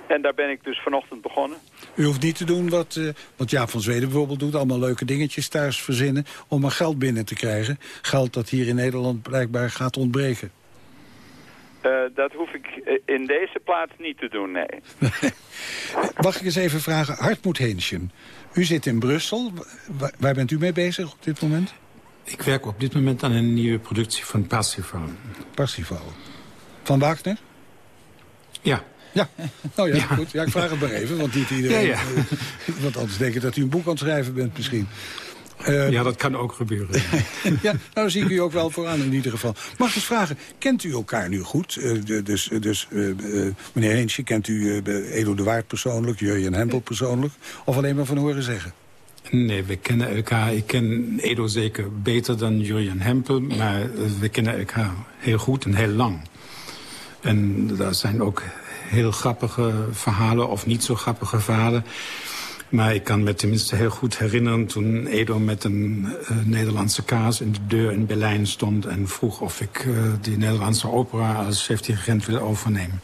en daar ben ik dus vanochtend begonnen. U hoeft niet te doen wat, wat Jaap van Zweden bijvoorbeeld doet. Allemaal leuke dingetjes thuis verzinnen om maar geld binnen te krijgen. Geld dat hier in Nederland blijkbaar gaat ontbreken. Uh, dat hoef ik in deze plaats niet te doen, nee. Mag ik eens even vragen, Hartmoed Heenschen. U zit in Brussel. Waar, waar, bent u mee bezig op dit moment? Ik werk op dit moment aan een nieuwe productie van Parsifal. Parsifal. Van Wagner? Ja. Ja, nou ja, ja, goed. Ja, ik vraag het maar even, want niet iedereen... Ja, ja. want anders denk ik dat u een boek aan het schrijven bent misschien. Uh, ja, dat kan ook gebeuren. ja, nou daar zie ik u ook wel vooraan in ieder geval. Mag ik eens vragen, kent u elkaar nu goed? Uh, dus dus uh, meneer Heensje, kent u Edo de Waard persoonlijk, Jurjen Hempel persoonlijk? Of alleen maar van horen zeggen? Nee, we kennen elkaar. Ik ken Edo zeker beter dan Jurjen Hempel, maar we kennen elkaar heel goed en heel lang. En daar zijn ook heel grappige verhalen of niet zo grappige verhalen. Maar ik kan me tenminste heel goed herinneren toen Edo met een uh, Nederlandse kaas in de deur in Berlijn stond... en vroeg of ik uh, die Nederlandse opera als chefdirigent wil overnemen.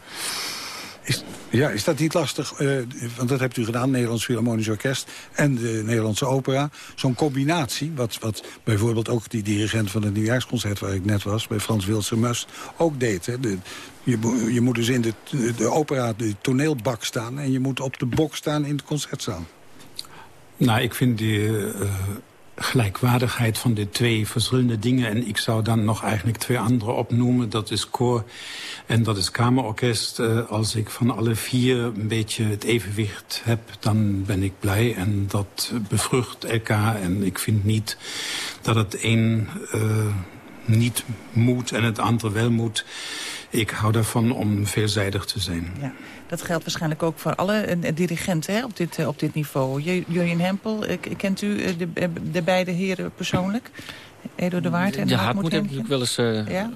Is, ja, is dat niet lastig? Uh, want dat hebt u gedaan, Nederlands Philharmonisch Orkest en de Nederlandse opera. Zo'n combinatie, wat, wat bijvoorbeeld ook die dirigent van het nieuwjaarsconcert... waar ik net was, bij Frans Wilse Must, ook deed. Hè? Je, je moet dus in de, de opera, de toneelbak staan... en je moet op de bok staan in de concertzaal. Nou, ik vind die uh, gelijkwaardigheid van de twee verschillende dingen... en ik zou dan nog eigenlijk twee andere opnoemen. Dat is koor en dat is kamerorkest. Uh, als ik van alle vier een beetje het evenwicht heb, dan ben ik blij. En dat bevrucht elkaar. En ik vind niet dat het een uh, niet moet en het andere wel moet... Ik hou daarvan om veelzijdig te zijn. Ja, dat geldt waarschijnlijk ook voor alle uh, dirigenten hè, op, dit, uh, op dit niveau. Jurjen Hempel, uh, kent u de, de, beide heren persoonlijk? Edo de Waard en Ja, Hartmoed heb ik wel eens ja?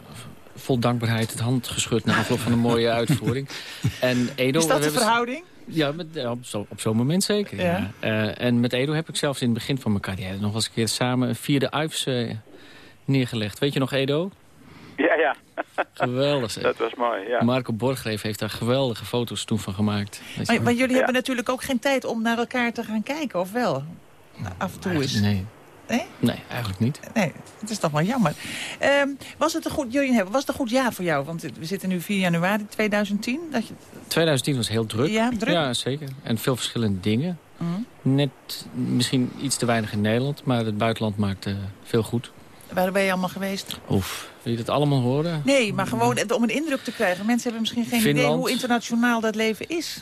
vol dankbaarheid het hand geschud... na afloop van een mooie uitvoering. En Edo, Is dat de verhouding? Ja, met, op zo'n zo moment zeker. Ja. Uh, en met Edo heb ik zelfs in het begin van mijn carrière... nog eens een keer samen een vierde Uifs uh, neergelegd. Weet je nog, Edo? Ja, ja. Geweldig. Dat was mooi, ja. Marco Borgreef heeft daar geweldige foto's toen van gemaakt. Maar, maar jullie hebben natuurlijk ook geen tijd om naar elkaar te gaan kijken, of wel? Af en toe is. Nee. Nee? Nee, eigenlijk niet. Nee, het is toch wel jammer. Um, was, het een goed, jullie, was het een goed jaar voor jou? Want we zitten nu 4 januari 2010. Dat je... 2010 was heel druk. Ja, druk? Ja, zeker. En veel verschillende dingen. Mm. Net misschien iets te weinig in Nederland, maar het buitenland maakte veel goed. Waar ben je allemaal geweest? Oef, wil je dat allemaal horen? Nee, maar gewoon om een indruk te krijgen. Mensen hebben misschien geen Finland. idee hoe internationaal dat leven is.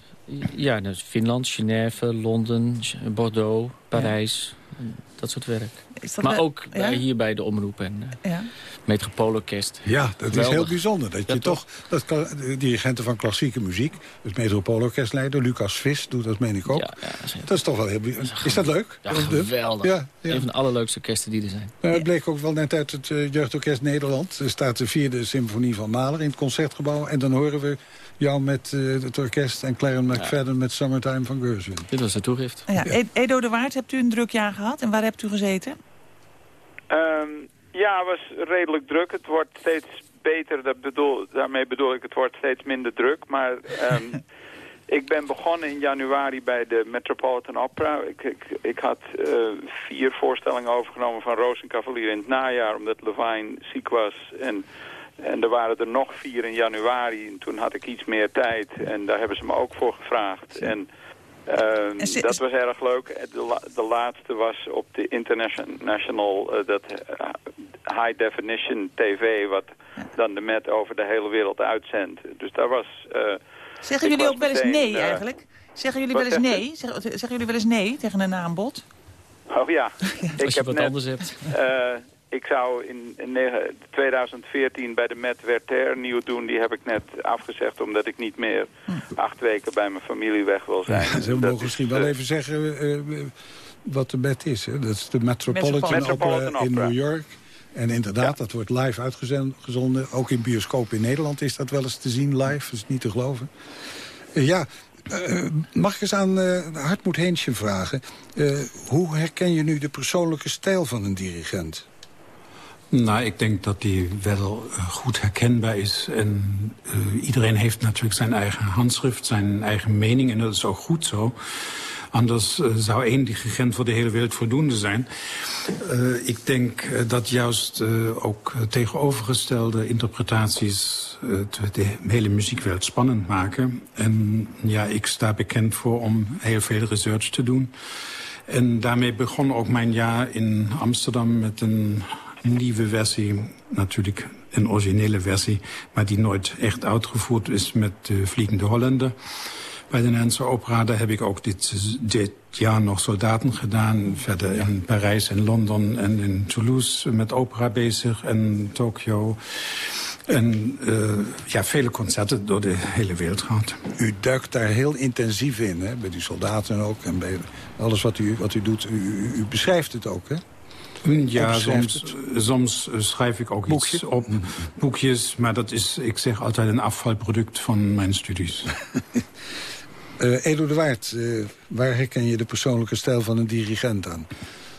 Ja, dus Finland, Genève, Londen, Bordeaux, Parijs. Ja. Dat soort werk. Dat maar ook ja? hier bij de Omroep en uh, ja. Metropoolorkest. Ja, dat Geweldig. is heel bijzonder. Dat je toch, dat de dirigenten van klassieke muziek... het Metropoolorkestleider, Lucas Vis, doet dat meen ik ook. Ja, dat, is dat, is toch wel heel bijzonder. Is dat leuk? Ja, geweldig. Ja, Een van de allerleukste orkesten die er zijn. Maar het bleek ook wel net uit het uh, Jeugdorkest Nederland. Er staat de vierde symfonie van Mahler in het Concertgebouw. En dan horen we jou met uh, het orkest en Clarence McFadden met Summertime van Gershwin. Dit was de toegift. Ja, Edo de Waard, hebt u een druk jaar gehad en waar hebt u gezeten? Um, ja, het was redelijk druk. Het wordt steeds beter, dat bedoel, daarmee bedoel ik het wordt steeds minder druk. Maar um, ik ben begonnen in januari bij de Metropolitan Opera. Ik, ik, ik had uh, vier voorstellingen overgenomen van Rozenkavalier in het najaar, omdat Levine ziek was. En en er waren er nog vier in januari. En toen had ik iets meer tijd. En daar hebben ze me ook voor gevraagd. En, uh, dat was erg leuk. De, la de, laatste was op de International uh, dat, uh, High Definition TV... wat dan de Met over de hele wereld uitzendt. Dus daar was... Zeggen jullie ook wel eens nee eigenlijk? Zeggen jullie wel eens nee? Zeggen, zeggen jullie wel eens nee tegen een aanbod? Oh ja. Als je wat net, anders hebt ik zou in, in 2014 bij de Met Werther nieuw doen. Die heb ik net afgezegd omdat ik niet meer acht weken bij mijn familie weg wil zijn. Ja, ze mogen misschien wel even zeggen uh, wat de Met is. Hè? Dat is de Metropolitan, Metropolitan Opera in New York. En inderdaad, ja. dat wordt live uitgezonden. Ook in bioscoop in Nederland is dat wel eens te zien live. Dat is niet te geloven. Uh, ja, uh, mag ik eens aan uh, Hartmoed Heensje vragen. hoe herken je nu de persoonlijke stijl van een dirigent? Nou, ik denk dat die wel uh, goed herkenbaar is. En uh, iedereen heeft natuurlijk zijn eigen handschrift, zijn eigen mening. En dat is ook goed zo. Anders uh, zou één dirigent voor de hele wereld voldoende zijn. ik denk dat juist ook tegenovergestelde interpretaties... de hele muziekwereld spannend maken. En ja, ik sta bekend voor om heel veel research te doen. En daarmee begon ook mijn jaar in Amsterdam met een nieuwe versie, natuurlijk een originele versie... maar die nooit echt uitgevoerd is met de Vliegende Hollander. Bij de Nederlandse Opera daar heb ik ook dit, dit jaar nog soldaten gedaan. Verder in Parijs en Londen en in Toulouse met opera bezig en Tokio. En uh, ja, vele concerten door de hele wereld gehad. U duikt daar heel intensief in, hè? bij die soldaten ook. En bij alles wat u, wat u doet, u, u, u beschrijft het ook, hè? Ja, soms, soms, schrijf ik ook iets op, boekjes. Maar dat is, ik zeg altijd, een afvalproduct van mijn studies. uh, Edo de Waard, uh, waar herken je de persoonlijke stijl van een dirigent aan?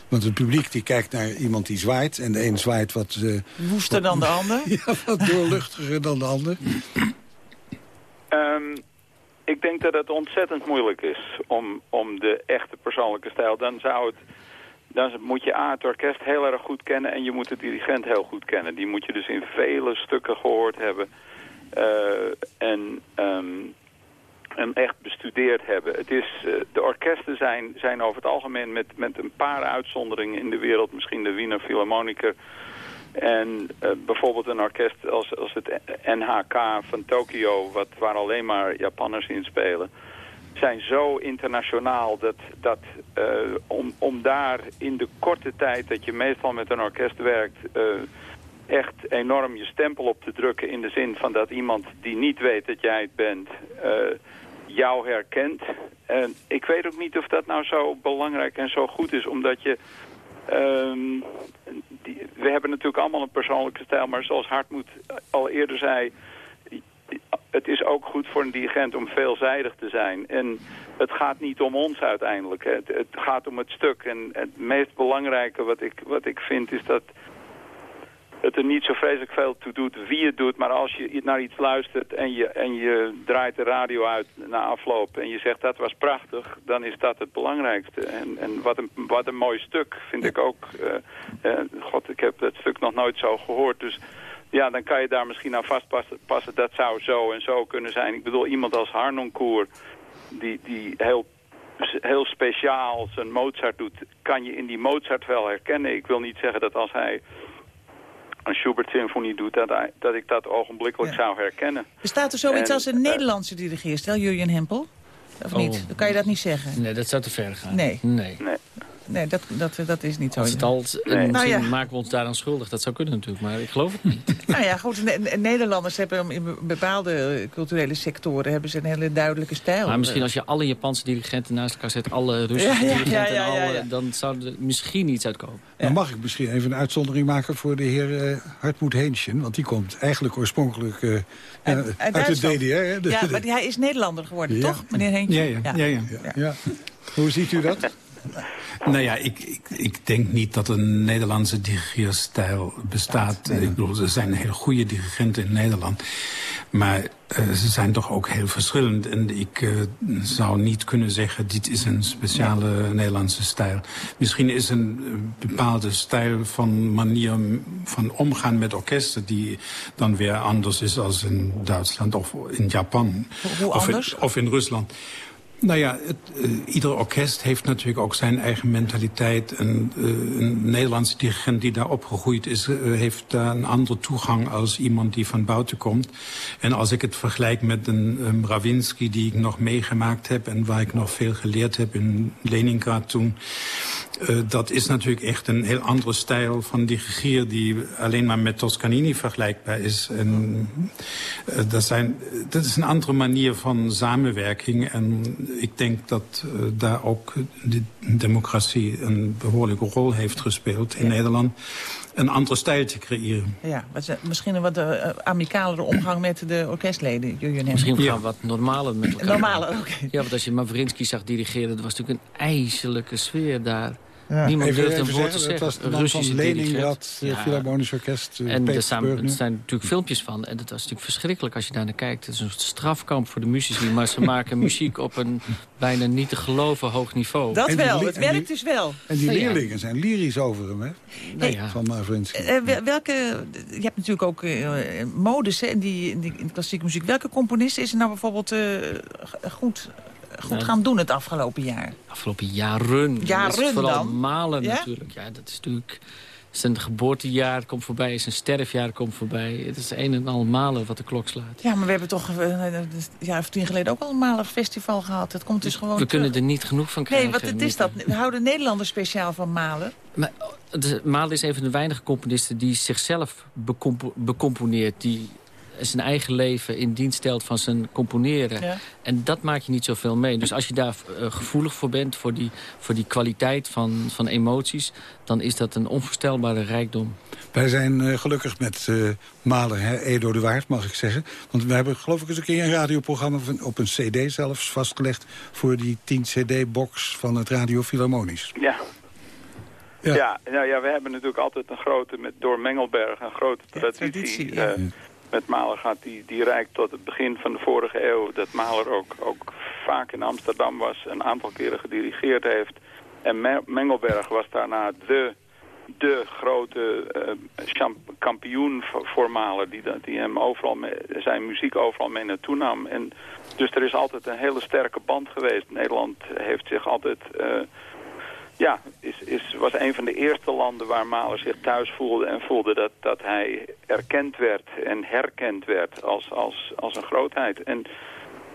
Want het publiek die kijkt naar iemand die zwaait. En de een zwaait wat... Uh, Woester dan de ander? ja, wat doorluchtiger dan de ander. Um, ik denk dat het ontzettend moeilijk is om, om de echte persoonlijke stijl. Dan zou het dan moet je A, het orkest heel erg goed kennen en je moet de dirigent heel goed kennen. Die moet je dus in vele stukken gehoord hebben en, um, en echt bestudeerd hebben. Het is, uh, de orkesten zijn, zijn over het algemeen met, met een paar uitzonderingen in de wereld, misschien de Wiener Philharmoniker... En uh, bijvoorbeeld een orkest als, als het NHK van Tokio, wat, waar alleen maar Japanners in spelen zijn zo internationaal dat, dat uh, om, om daar in de korte tijd dat je meestal met een orkest werkt... Uh, echt enorm je stempel op te drukken in de zin van dat iemand die niet weet dat jij het bent... Uh, jou herkent. En ik weet ook niet of dat nou zo belangrijk en zo goed is, omdat je... Um, die, we hebben natuurlijk allemaal een persoonlijke stijl, maar zoals Hartmoed al eerder zei het is ook goed voor een dirigent om veelzijdig te zijn. En het gaat niet om ons uiteindelijk. Het, het gaat om het stuk. En het meest belangrijke wat ik, wat ik vind is dat het er niet zo vreselijk veel toe doet wie het doet. Maar als je naar iets luistert en je, en je draait de radio uit na afloop... en je zegt dat was prachtig, dan is dat het belangrijkste. En, en wat, een, wat een mooi stuk vind ik ook. Uh, God, ik heb dat stuk nog nooit zo gehoord. Dus ja, dan kan je daar misschien aan vastpassen. Passen. Dat zou zo en zo kunnen zijn. Ik bedoel, iemand als Harnoncourt... die, die heel heel speciaal zijn Mozart doet, kan je in die Mozart wel herkennen. Ik wil niet zeggen dat als hij een Schubert-symfonie doet, dat, dat ik dat ogenblikkelijk zou herkennen. Bestaat er zoiets als een Nederlandse dirigeer, stel Julian Hempel? Of niet? Oh. Dan kan je dat niet zeggen. Nee, dat zou te ver gaan. Nee. Nee. nee. Nee, dat, dat, dat is niet zo. Als het al, Nee. misschien Nou ja. maken we ons daaraan schuldig. Dat zou kunnen natuurlijk, maar ik geloof het niet. Nou ja, goed, Ne- Nederlanders hebben in bepaalde culturele sectoren hebben ze een hele duidelijke stijl. Maar misschien als je alle Japanse dirigenten naast elkaar zet... alle Russische Ja, ja, dirigenten ja, ja, ja, en alle... ja. dan zou er misschien iets uitkomen. Dan mag ik misschien even een uitzondering maken voor de heer eh, Hartmoed Heenschen. Want die komt eigenlijk oorspronkelijk eh, uit, de. DDR. Hè? De- ja, de- maar hij is Nederlander geworden, Ja. toch, meneer Heentje? Ja, ja, ja, ja. ja. Hoe ziet u dat? Nou ja, ik, ik, ik denk niet dat een Nederlandse dirigeerstijl bestaat. Ik bedoel, er zijn hele goede dirigenten in Nederland. Maar eh, ze zijn toch ook heel verschillend. En ik eh, zou niet kunnen zeggen, dit is een speciale Nederlandse stijl. Misschien is een eh, bepaalde stijl van manier van omgaan met orkesten... die dan weer anders is als in Duitsland of in Japan. Hoe of in- of in Rusland. Nou ja, eh, ieder orkest heeft natuurlijk ook zijn eigen mentaliteit. En eh, een Nederlandse dirigent die daar opgegroeid is... eh, heeft daar een andere toegang als iemand die van buiten komt. En als ik het vergelijk met een um, die ik nog meegemaakt heb... en waar ik nog veel geleerd heb in Leningrad toen... eh, dat is natuurlijk echt een heel andere stijl van dirigier... die alleen maar met Toscanini vergelijkbaar is. En, eh, dat, zijn, dat is een andere manier van samenwerking. En ik denk dat eh, daar ook de democratie een behoorlijke rol heeft gespeeld in Nederland. Een andere stijl te creëren. Ja, wat misschien een wat eh, amicalere omgang met de orkestleden, Julian. Misschien gaan we wat normaler met elkaar. Normaler, oké. Ja, want als je Mavrinsky zag dirigeren... dat was natuurlijk een ijselijke sfeer daar. Ja. Niemand durfde een woord te zeggen, het was dirigent. Leningrad, eh, Philharmonisch Orkest, eh, En er staan, Bergner. er zijn natuurlijk filmpjes van. En dat was natuurlijk verschrikkelijk als je daar naar kijkt. Het is een strafkamp voor de muzici. Maar ze maken muziek op een bijna niet te geloven hoog niveau. Dat wel, het werkt dus wel. En die Ja, ja. leerlingen zijn lyrisch over hem, hè? Nou ja. Van Mavrinsky. Eh, wel- welke, je hebt natuurlijk ook eh, modes hè, in, die, in, die, in de klassieke muziek. Welke componist is er nou bijvoorbeeld eh, goed, goed Nou, gaan doen het afgelopen jaar? Afgelopen jaren. Jaren Dat vooral dan? malen Ja? natuurlijk. Ja, dat is natuurlijk... Zijn geboortejaar komt voorbij, zijn sterfjaar komt voorbij. Het is een en al malen wat de klok slaat. Ja, maar we hebben toch eh, een jaar of tien geleden ook al een Malerfestival gehad. Het komt dus gewoon We kunnen er niet genoeg van krijgen. Nee, wat het is dat? We houden Nederlanders speciaal van Malen. Maar de, Mahler is een van de weinige componisten die zichzelf becompo- becomponeert. Die zijn eigen leven in dienst stelt van zijn componeren. Ja. En dat maak je niet zoveel mee. Dus als je daar eh, gevoelig voor bent, voor die, voor die kwaliteit van, van emoties... dan is dat een onvoorstelbare rijkdom. Wij zijn eh, gelukkig met eh Maler, hè, Edo de Waard, mag ik zeggen. Want we hebben geloof ik eens een keer een radioprogramma... van- op een cd zelfs vastgelegd... voor die 10 cd-box van het Radio Philharmonisch. Ja. Ja. Ja. nou ja, we hebben natuurlijk altijd een grote, met, door Mengelberg, een grote traditie. eh. Met Mahler gaat die, die reikt tot het begin van de vorige eeuw. Dat Mahler ook, ook vaak in Amsterdam was, een aantal keren gedirigeerd heeft. En Me- Mengelberg was daarna de, de grote eh, kampioen voor- Mahler. Die, die hem overal mee, zijn muziek overal mee naartoe nam. En dus er is altijd een hele sterke band geweest. Nederland heeft zich altijd... eh, ja, is, is, was een van de eerste landen waar Mahler zich thuis voelde en voelde dat, dat hij erkend werd en herkend werd als, als, als een grootheid. En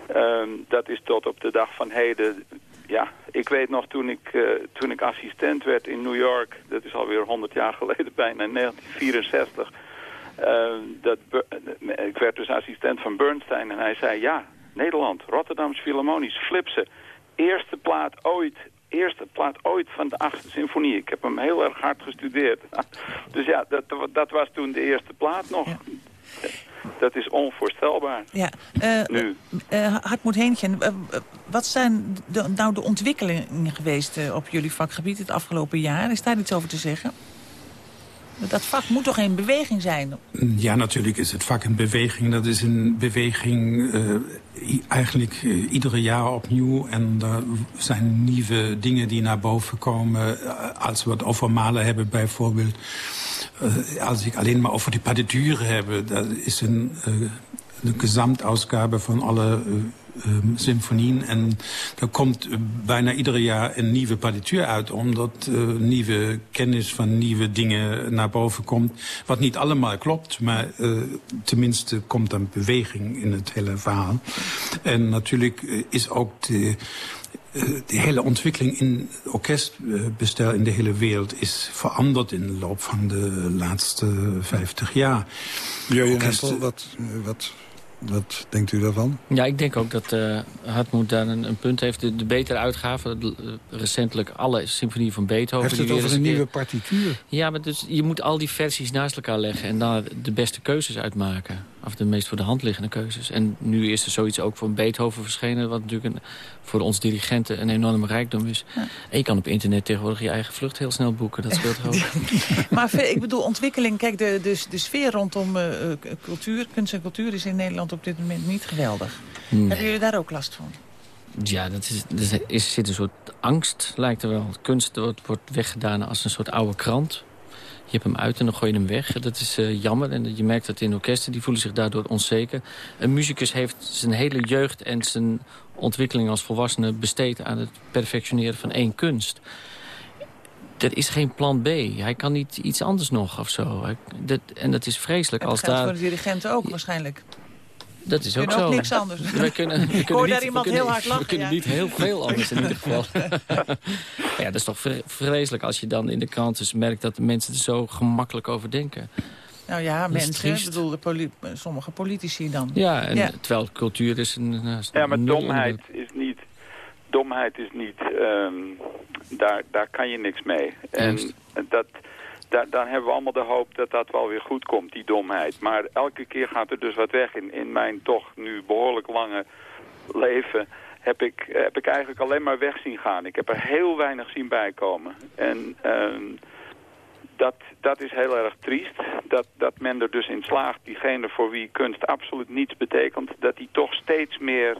ehm, dat is tot op de dag van heden, ja, ik weet nog toen ik, eh, toen ik assistent werd in New York, dat is alweer 100 jaar geleden bijna, in 1964, ehm, dat, ik werd dus assistent van Bernstein en hij zei, ja, Nederland, Rotterdams Philharmonisch, Flipse, eerste plaat ooit eerste plaat ooit van de achtste symfonie. Ik heb hem heel erg hard gestudeerd. Dus ja, dat, dat was toen de eerste plaat nog. Dat is onvoorstelbaar. Ja. nu. Hartmoed Heentje, wat zijn de, nou de ontwikkelingen geweest op jullie vakgebied het afgelopen jaar? Is daar iets over te zeggen? Dat vak moet toch in beweging zijn? Ja, natuurlijk is het vak in beweging. Dat is een beweging eigenlijk uh, iedere jaar opnieuw. En er zijn nieuwe dingen die naar boven komen. Uh, als we het over malen hebben bijvoorbeeld. als ik alleen maar over die partituren heb, dat is een, een gezamtausgabe van alle um, symfonien. En er komt uh, bijna ieder jaar een nieuwe partituur uit... omdat uh, nieuwe kennis van nieuwe dingen naar boven komt. Wat niet allemaal klopt, maar uh, tenminste komt er beweging in het hele verhaal. En natuurlijk is ook de de hele ontwikkeling in orkestbestel in de hele wereld is veranderd in de loop van de laatste 50 jaar. Jurjen Orkest... wat, wat wat denkt u daarvan? Ja, ik denk ook dat uh, Hartmoed daar een, een, punt heeft. De, de betere uitgave, uh, recentelijk alle symfonieën van Beethoven. Heeft het over een nieuwe partituur? Ja, maar dus, je moet al die versies naast elkaar leggen... en daar de beste keuzes uitmaken. Of de meest voor de hand liggende keuzes. En nu is er zoiets ook van Beethoven verschenen... wat natuurlijk een, voor ons dirigenten een enorme rijkdom is. Ja. En je kan op internet tegenwoordig je eigen vlucht heel snel boeken. Dat speelt ook. maar ik bedoel, ontwikkeling... Kijk, de, de, de sfeer rondom uh, cultuur, kunst en cultuur is in Nederland op dit moment niet geweldig. Nee. Hebben jullie daar ook last van? Ja, dat is, er is, zit een soort angst, lijkt er wel. Kunst wordt, wordt weggedaan als een soort oude krant. Je hebt hem uit en dan gooi je hem weg. Dat is uh, jammer. En je merkt dat in orkesten, die voelen zich daardoor onzeker. Een muzikus heeft zijn hele jeugd en zijn ontwikkeling als volwassene besteed aan het perfectioneren van één kunst. Dat is geen plan B. Hij kan niet iets anders nog of zo. Dat, en dat is vreselijk. En dat als daar... voor de dirigenten ook waarschijnlijk. Dat is ook zo. ook niks anders. We kunnen, we kunnen Hoor niet, daar iemand kunnen, heel hard lachen. We kunnen ja. niet heel veel anders in ieder geval. ja, dat is toch vreselijk als je dan in de krant dus merkt dat de mensen er zo gemakkelijk over denken. Nou ja, mensen, ik bedoel, de poli sommige politici dan. Ja, en ja. terwijl cultuur is een... Uh, ja, maar domheid is niet... Domheid is niet... Um, daar, daar kan je niks mee. En dat, daar, dan hebben we allemaal de hoop dat dat wel weer goed komt, die domheid. Maar elke keer gaat er dus wat weg. In, in mijn toch nu behoorlijk lange leven heb ik, heb ik eigenlijk alleen maar weg zien gaan. Ik heb er heel weinig zien bijkomen. En... Um, dat, dat is heel erg triest. Dat, dat men er dus in slaagt, diegene voor wie kunst absoluut niets betekent... dat die toch steeds meer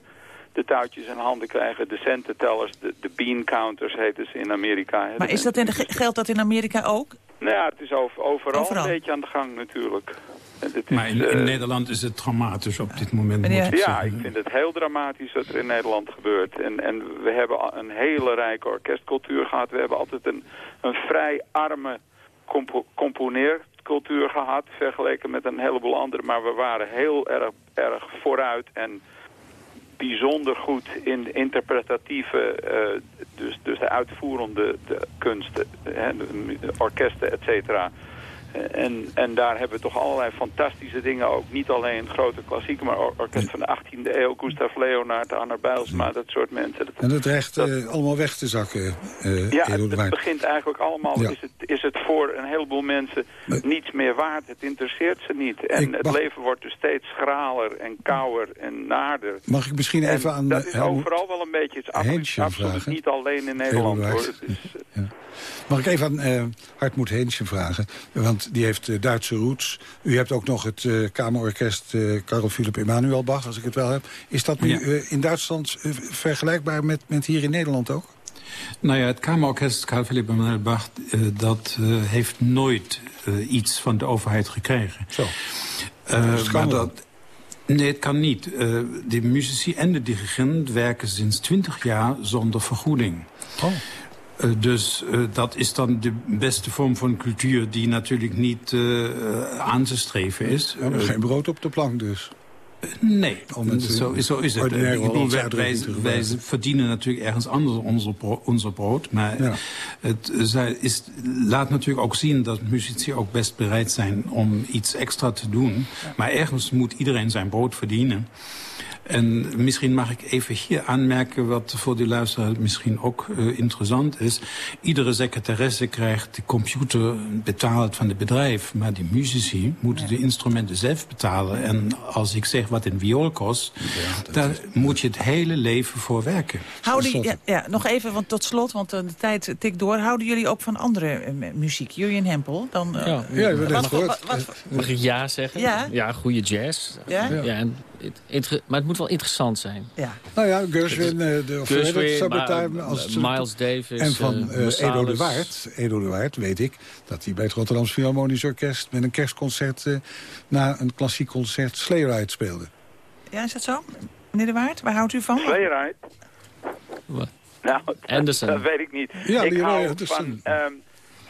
de touwtjes in handen krijgen. De cententellers, de, de bean counters heten ze in Amerika. Maar is dat in de, geldt dat in Amerika ook? Nou ja, het is over, overal, overal, een beetje aan de gang natuurlijk. Is, maar in, in uh, Nederland is het dramatisch op dit moment. Meneer, ik ja, ik vind het heel dramatisch wat er in Nederland gebeurt. En, en we hebben een hele rijke orkestcultuur gehad. We hebben altijd een, een vrij arme compo componeercultuur gehad, vergeleken met een heleboel andere. Maar we waren heel erg, erg vooruit en bijzonder goed in interpretatieve, uh, dus, dus de uitvoerende de kunsten, hè, orkesten, et cetera. En, en daar hebben we toch allerlei fantastische dingen ook. Niet alleen grote klassieken, maar orkest van de 18e eeuw. Gustav Leonard, Anna Bijlsma, dat soort mensen. Dat, en dreigt dat, uh, allemaal weg te zakken. Uh, ja, het, het, begint eigenlijk allemaal... Ja. Is, het, is het voor een heleboel mensen maar, niets meer waard. Het interesseert ze niet. En het leven wordt dus steeds schraler en kouder en naarder. Mag ik misschien en even aan... Dat is overal wel een beetje... Het is absoluut, absoluut niet alleen in Nederland. Hoor. Het is, ja. Mag ik even aan uh, Hartmoed Heensje vragen? Want die heeft uh, Duitse roots. U hebt ook nog het uh, Kamerorkest uh, Karel Philipp Emanuel Bach, als ik het wel heb. Is dat nu ja. in Duitsland vergelijkbaar met, met hier in Nederland ook? Nou ja, het Kamerorkest Karel Philipp Emanuel Bach... dat heeft nooit iets van de overheid gekregen. Zo. Dus maar dat, Nee, het kan niet. Uh, de muzici en de dirigent werken sinds twintig jaar zonder vergoeding. Oh. Uh, dus uh, dat is dan de beste vorm van cultuur die natuurlijk niet aan te streven is. Ja, geen brood op de plank dus. Nee, zo, zo, is het. Bedoel, wij, wij, wij, verdienen natuurlijk ergens anders onze, onze brood. Maar ja. het is, laat natuurlijk ook zien dat muzici ook best bereid zijn om iets extra te doen. Ja. Maar ergens moet iedereen zijn brood verdienen. En misschien mag ik even hier aanmerken wat voor de luisteraar misschien ook uh, interessant is. Iedere secretaresse krijgt de computer betaald van het bedrijf. Maar die muzici moeten de instrumenten zelf betalen. En als ik zeg wat een viool kost, ja, daar is... moet je het hele leven voor werken. Houden, ja, ja, nog even want tot slot, want de tijd tikt door. Houden jullie ook van andere uh, muziek? Julian Hempel? Dan, uh, ja, ja, we wat, wat, wat, Mag ik ja zeggen? Ja, ja goede jazz. Ja? ja en, maar het moet wel interessant zijn. Ja. Nou ja, Gershwin, de, of Gershwin, Summertime. Als Miles Davis, En van uh, Edo de Waard, Edo de Waard weet ik... dat hij bij het Rotterdams Philharmonisch Orkest... met een kerstconcert uh, na een klassiek concert Sleigh Ride speelde. Ja, is dat zo? Meneer de Waard, waar houdt u van? Sleigh Ride? Wat? Nou, Anderson. dat weet ik niet. Ja, ik hou Anderson. van... Um,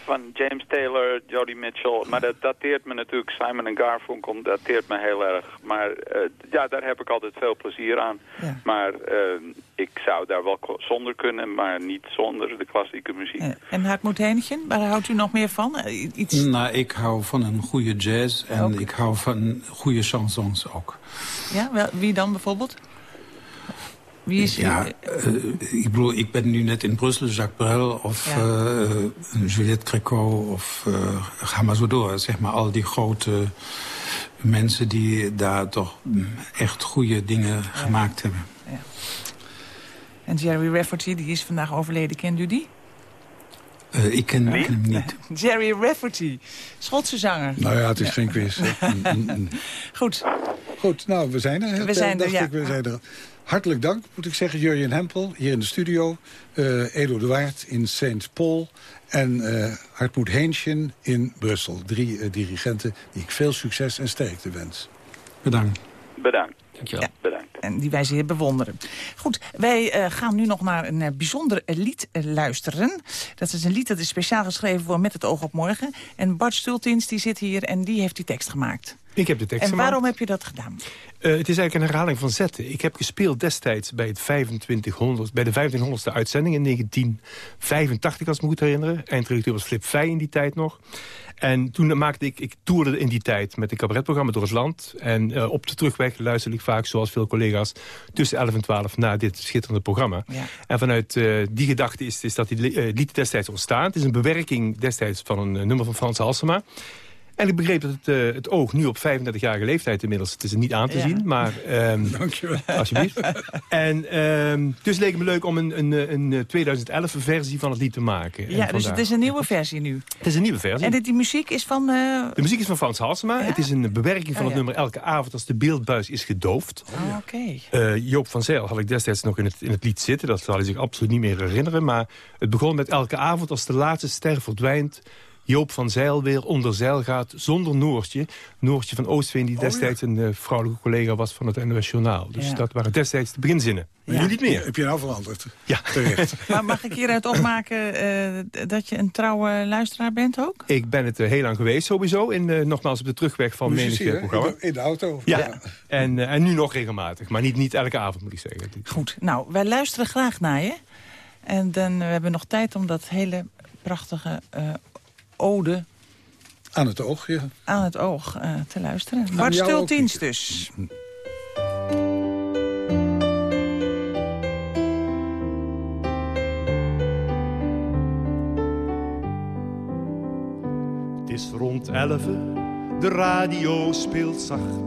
van James Taylor, Jody Mitchell. Maar dat dateert me natuurlijk, Simon Garfunkel dateert me heel erg. Maar uh, ja, daar heb ik altijd veel plezier aan. Ja. Maar uh, ik zou daar wel zonder kunnen, maar niet zonder de klassieke muziek. Ja. En Hartmoed Henigjen, waar houdt u nog meer van? Iets... Nou, ik hou van een goede jazz en ook. ik hou van goede chansons ook. Ja, wel, wie dan bijvoorbeeld? Wie is ja, uh, ik bedoel, ik ben nu net in Brussel, Jacques Brel of ja. uh, Juliette Gréco of uh, ga maar zo door. Zeg maar al die grote mensen die daar toch echt goede dingen ja. gemaakt hebben. Ja. En Jerry Rafferty, die is vandaag overleden, kent u die? ik ken, ken, hem niet. Jerry Rafferty, Schotse zanger. Nou ja, het is geen quiz. Goed. Goed, nou, we zijn er. We zijn er, ja. Ik, we zijn er. Hartelijk dank, moet ik zeggen, Jurjen Hempel, hier in de studio. Uh, Edo de Waard in St. Paul. En uh, Hartmoed Heensjen in Brussel. Drie uh, dirigenten die ik veel succes en sterkte wens. Bedankt. Bedankt. Dankjewel. Ja, bedankt. En die wij zeer bewonderen. Goed, wij uh, gaan nu nog naar een uh, bijzonder lied uh, luisteren. Dat is een lied dat is speciaal geschreven voor Met het oog op morgen. En Bart Stultins die zit hier en die heeft die tekst gemaakt. Ik heb de tekst En waarom heb je dat gedaan? Uh, het is eigenlijk een herhaling van zetten. Ik heb gespeeld destijds bij, het 2500, bij de 2500ste uitzending in 1985, als ik me goed herinner. Eindredacteur was Flip Fey in die tijd nog. En toen maakte ik, ik toerde in die tijd met een cabaretprogramma door het land. En uh, op de terugweg luisterde ik vaak, zoals veel collega's, tussen 11 en 12 naar dit schitterende programma. Ja. En vanuit uh, die gedachte is, is dat die lied destijds ontstaan. Het is een bewerking destijds van een nummer van Frans Halsema. En ik begreep dat het, uh, het oog nu op 35-jarige leeftijd inmiddels... het is er niet aan te Ja. zien, maar... Um, Dankjewel. Alsjeblieft. en um, dus leek het me leuk om een, een, een 2011-versie van het lied te maken. En Ja, dus het is een nieuwe versie nu. Het is een nieuwe versie. En dit- die muziek is van... eh, De muziek is van Frans Halsema. Het is een bewerking van Oh, het nummer Elke avond als de beeldbuis is gedoofd. ah, Oké. Eh, Joop van Zijl had ik destijds nog in het, in het lied zitten. Dat zal hij zich absoluut niet meer herinneren. Maar het begon met elke avond als de laatste ster verdwijnt... Joop van Zijl weer onder zeil gaat zonder Noortje. Noortje van Oostveen die destijds een eh, vrouwelijke collega was van het NOS Journaal. Dus Ja. dat waren destijds de beginzinnen. Maar Ja. nu niet meer. Heb je nou veranderd? Ja. Terecht. Maar mag ik hieruit opmaken eh, dat je een trouwe luisteraar bent ook? Ik ben het eh, heel lang geweest sowieso. In, eh, nogmaals op de terugweg van menig programma. In de, auto. Ja, En, en nu nog regelmatig. Maar niet, niet elke avond moet ik zeggen. Goed, nou, wij luisteren graag naar je. En dan we hebben nog tijd om dat hele prachtige eh, ode Aan het oog, ja. aan het oog eh, te luisteren. Bart ook Stultins dus. Het is rond elven, de radio speelt zacht.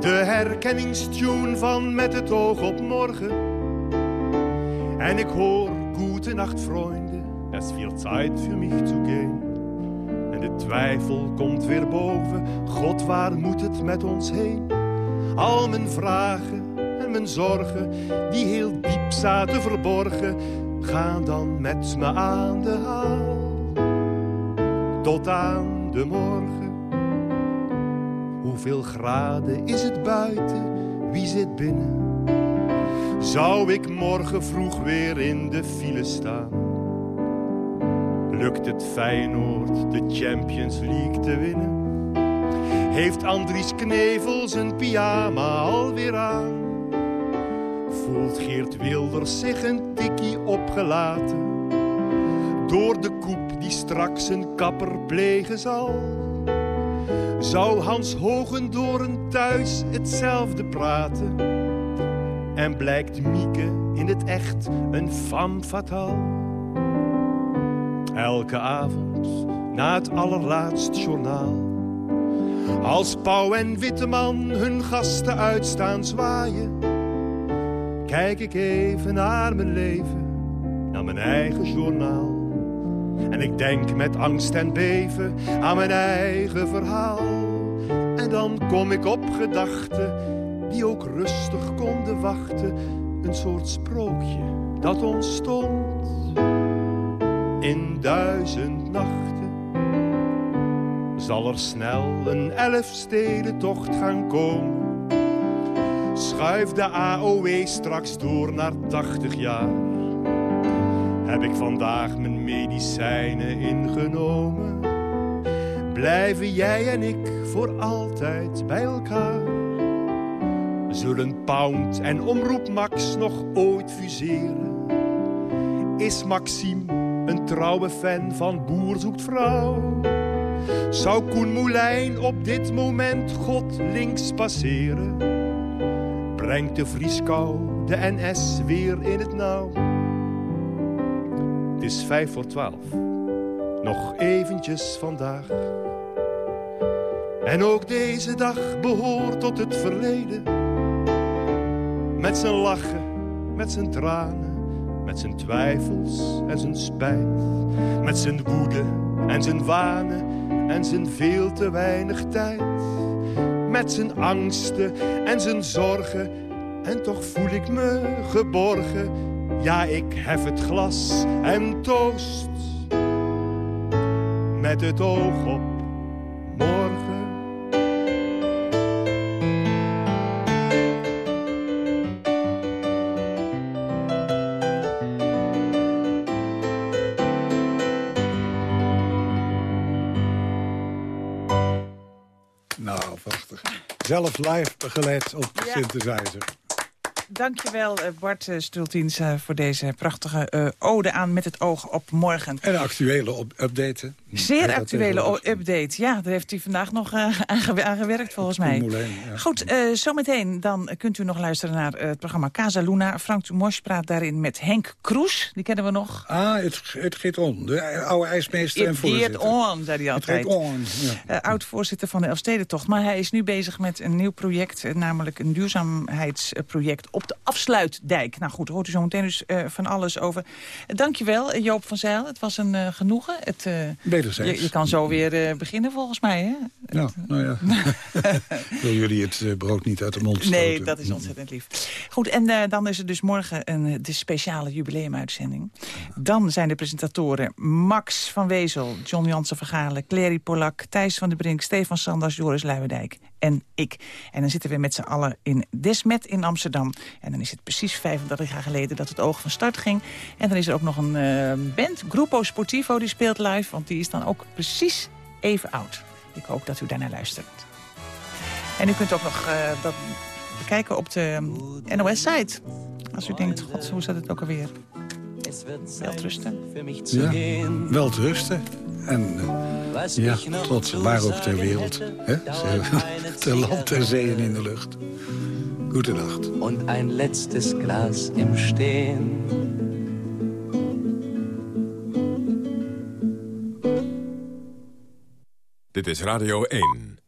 De herkenningstune van Met het oog op morgen. En ik hoor, gute Nacht, Freunde, es wird Zeit für mich zu gehen. En de twijfel komt weer boven, God, waar moet het met ons heen? Al mijn vragen en mijn zorgen, die heel diep zaten verborgen, gaan dan met me aan de haal tot aan de morgen. Hoeveel graden is het buiten? Wie zit binnen? Zou ik morgen vroeg weer in de file staan? Lukt het Feyenoord de Champions League te winnen? Heeft Andries Knevel zijn pyjama alweer aan? Voelt Geert Wilders zich een tikkie opgelaten? Door de koep die straks een kapper plegen zal. Zou Hans Hogendoren thuis hetzelfde praten? En blijkt Mieke in het echt een femme fatale? Elke avond na het allerlaatst journaal. Als Pauw en Witteman hun gasten uitstaan zwaaien. Kijk ik even naar mijn leven, naar mijn eigen journaal. En ik denk met angst en beven aan mijn eigen verhaal. En dan kom ik op gedachten die ook rustig konden wachten. Een soort sprookje dat ontstond in duizend nachten. Zal er snel een elfstedentocht gaan komen? Schuif de AOW straks door naar 80 jaar? Heb ik vandaag mijn medicijnen ingenomen? Blijven jij en ik voor altijd bij elkaar? Zullen Pound en Omroep Max nog ooit fuseren? Is Maxime trouwe fan van Boer zoekt vrouw? Zou Koen Moulijn op dit moment God links passeren? Brengt de vrieskou de NS weer in het nauw? Het is vijf voor twaalf, nog eventjes vandaag. En ook deze dag behoort tot het verleden. Met zijn lachen, met zijn tranen, met zijn twijfels en zijn spijt. Met zijn woede en zijn wanen en zijn veel te weinig tijd. Met zijn angsten en zijn zorgen en toch voel ik me geborgen. Ja, ik hef het glas en toost met het oog op Zelf live begeleid op Ja. synthesizer. Dankjewel eh, Bart eh, Stultiens eh, voor deze prachtige ode aan Met het oog op morgen. En actuele op update. Zeer actuele update. Ja, daar heeft u vandaag nog eh, aan, gewe- aan gewerkt volgens mij. Goed, eh, zometeen dan kunt u nog luisteren naar eh, het programma Casa Luna. Frank Dumosch praat daarin met Henk Kroes. Die kennen we nog. Ah, het, het gaat on. De oude ijsmeester en It voorzitter. geert on, zei hij Het altijd. gaat on, ja. Oud-voorzitter van de Elfstedentocht. Maar hij is nu bezig met een nieuw project. namelijk een duurzaamheidsproject op de Afsluitdijk. Nou goed, daar hoort u zo meteen dus van alles over. Uh, dankjewel, Joop van Zijl. Het was een genoegen. Het, je, je kan zo weer eh, beginnen volgens mij, hè? Ja, nou ja. Wil jullie het eh, brood niet uit de mond stoten? Nee, dat is ontzettend lief. Goed, en eh, dan is er dus morgen een, de speciale jubileumuitzending. Dan zijn de presentatoren Max van Wezel, John Jansen Vergalen... Clary Polak, Thijs van der Brink, Stefan Sanders, Joris Luijendijk en ik. En dan zitten we met z'n allen in Desmet in Amsterdam. En dan is het precies 35 jaar geleden dat het oog van start ging. En dan is er ook nog een eh, band, Grupo Sportivo, die speelt live... want die is dan ook precies even oud. Ik hoop dat u daarnaar luistert. En u kunt ook nog eh, dat bekijken op de NOS-site. Als u denkt, god, hoe zat het ook alweer? Welterusten. Ja, wel te rusten. En eh, ja, tot waar ook ter wereld. Hè? ter land, ter zee en in de lucht. Goedenacht. Und ein letztes Glas im Stehen. Dit is Radio 1.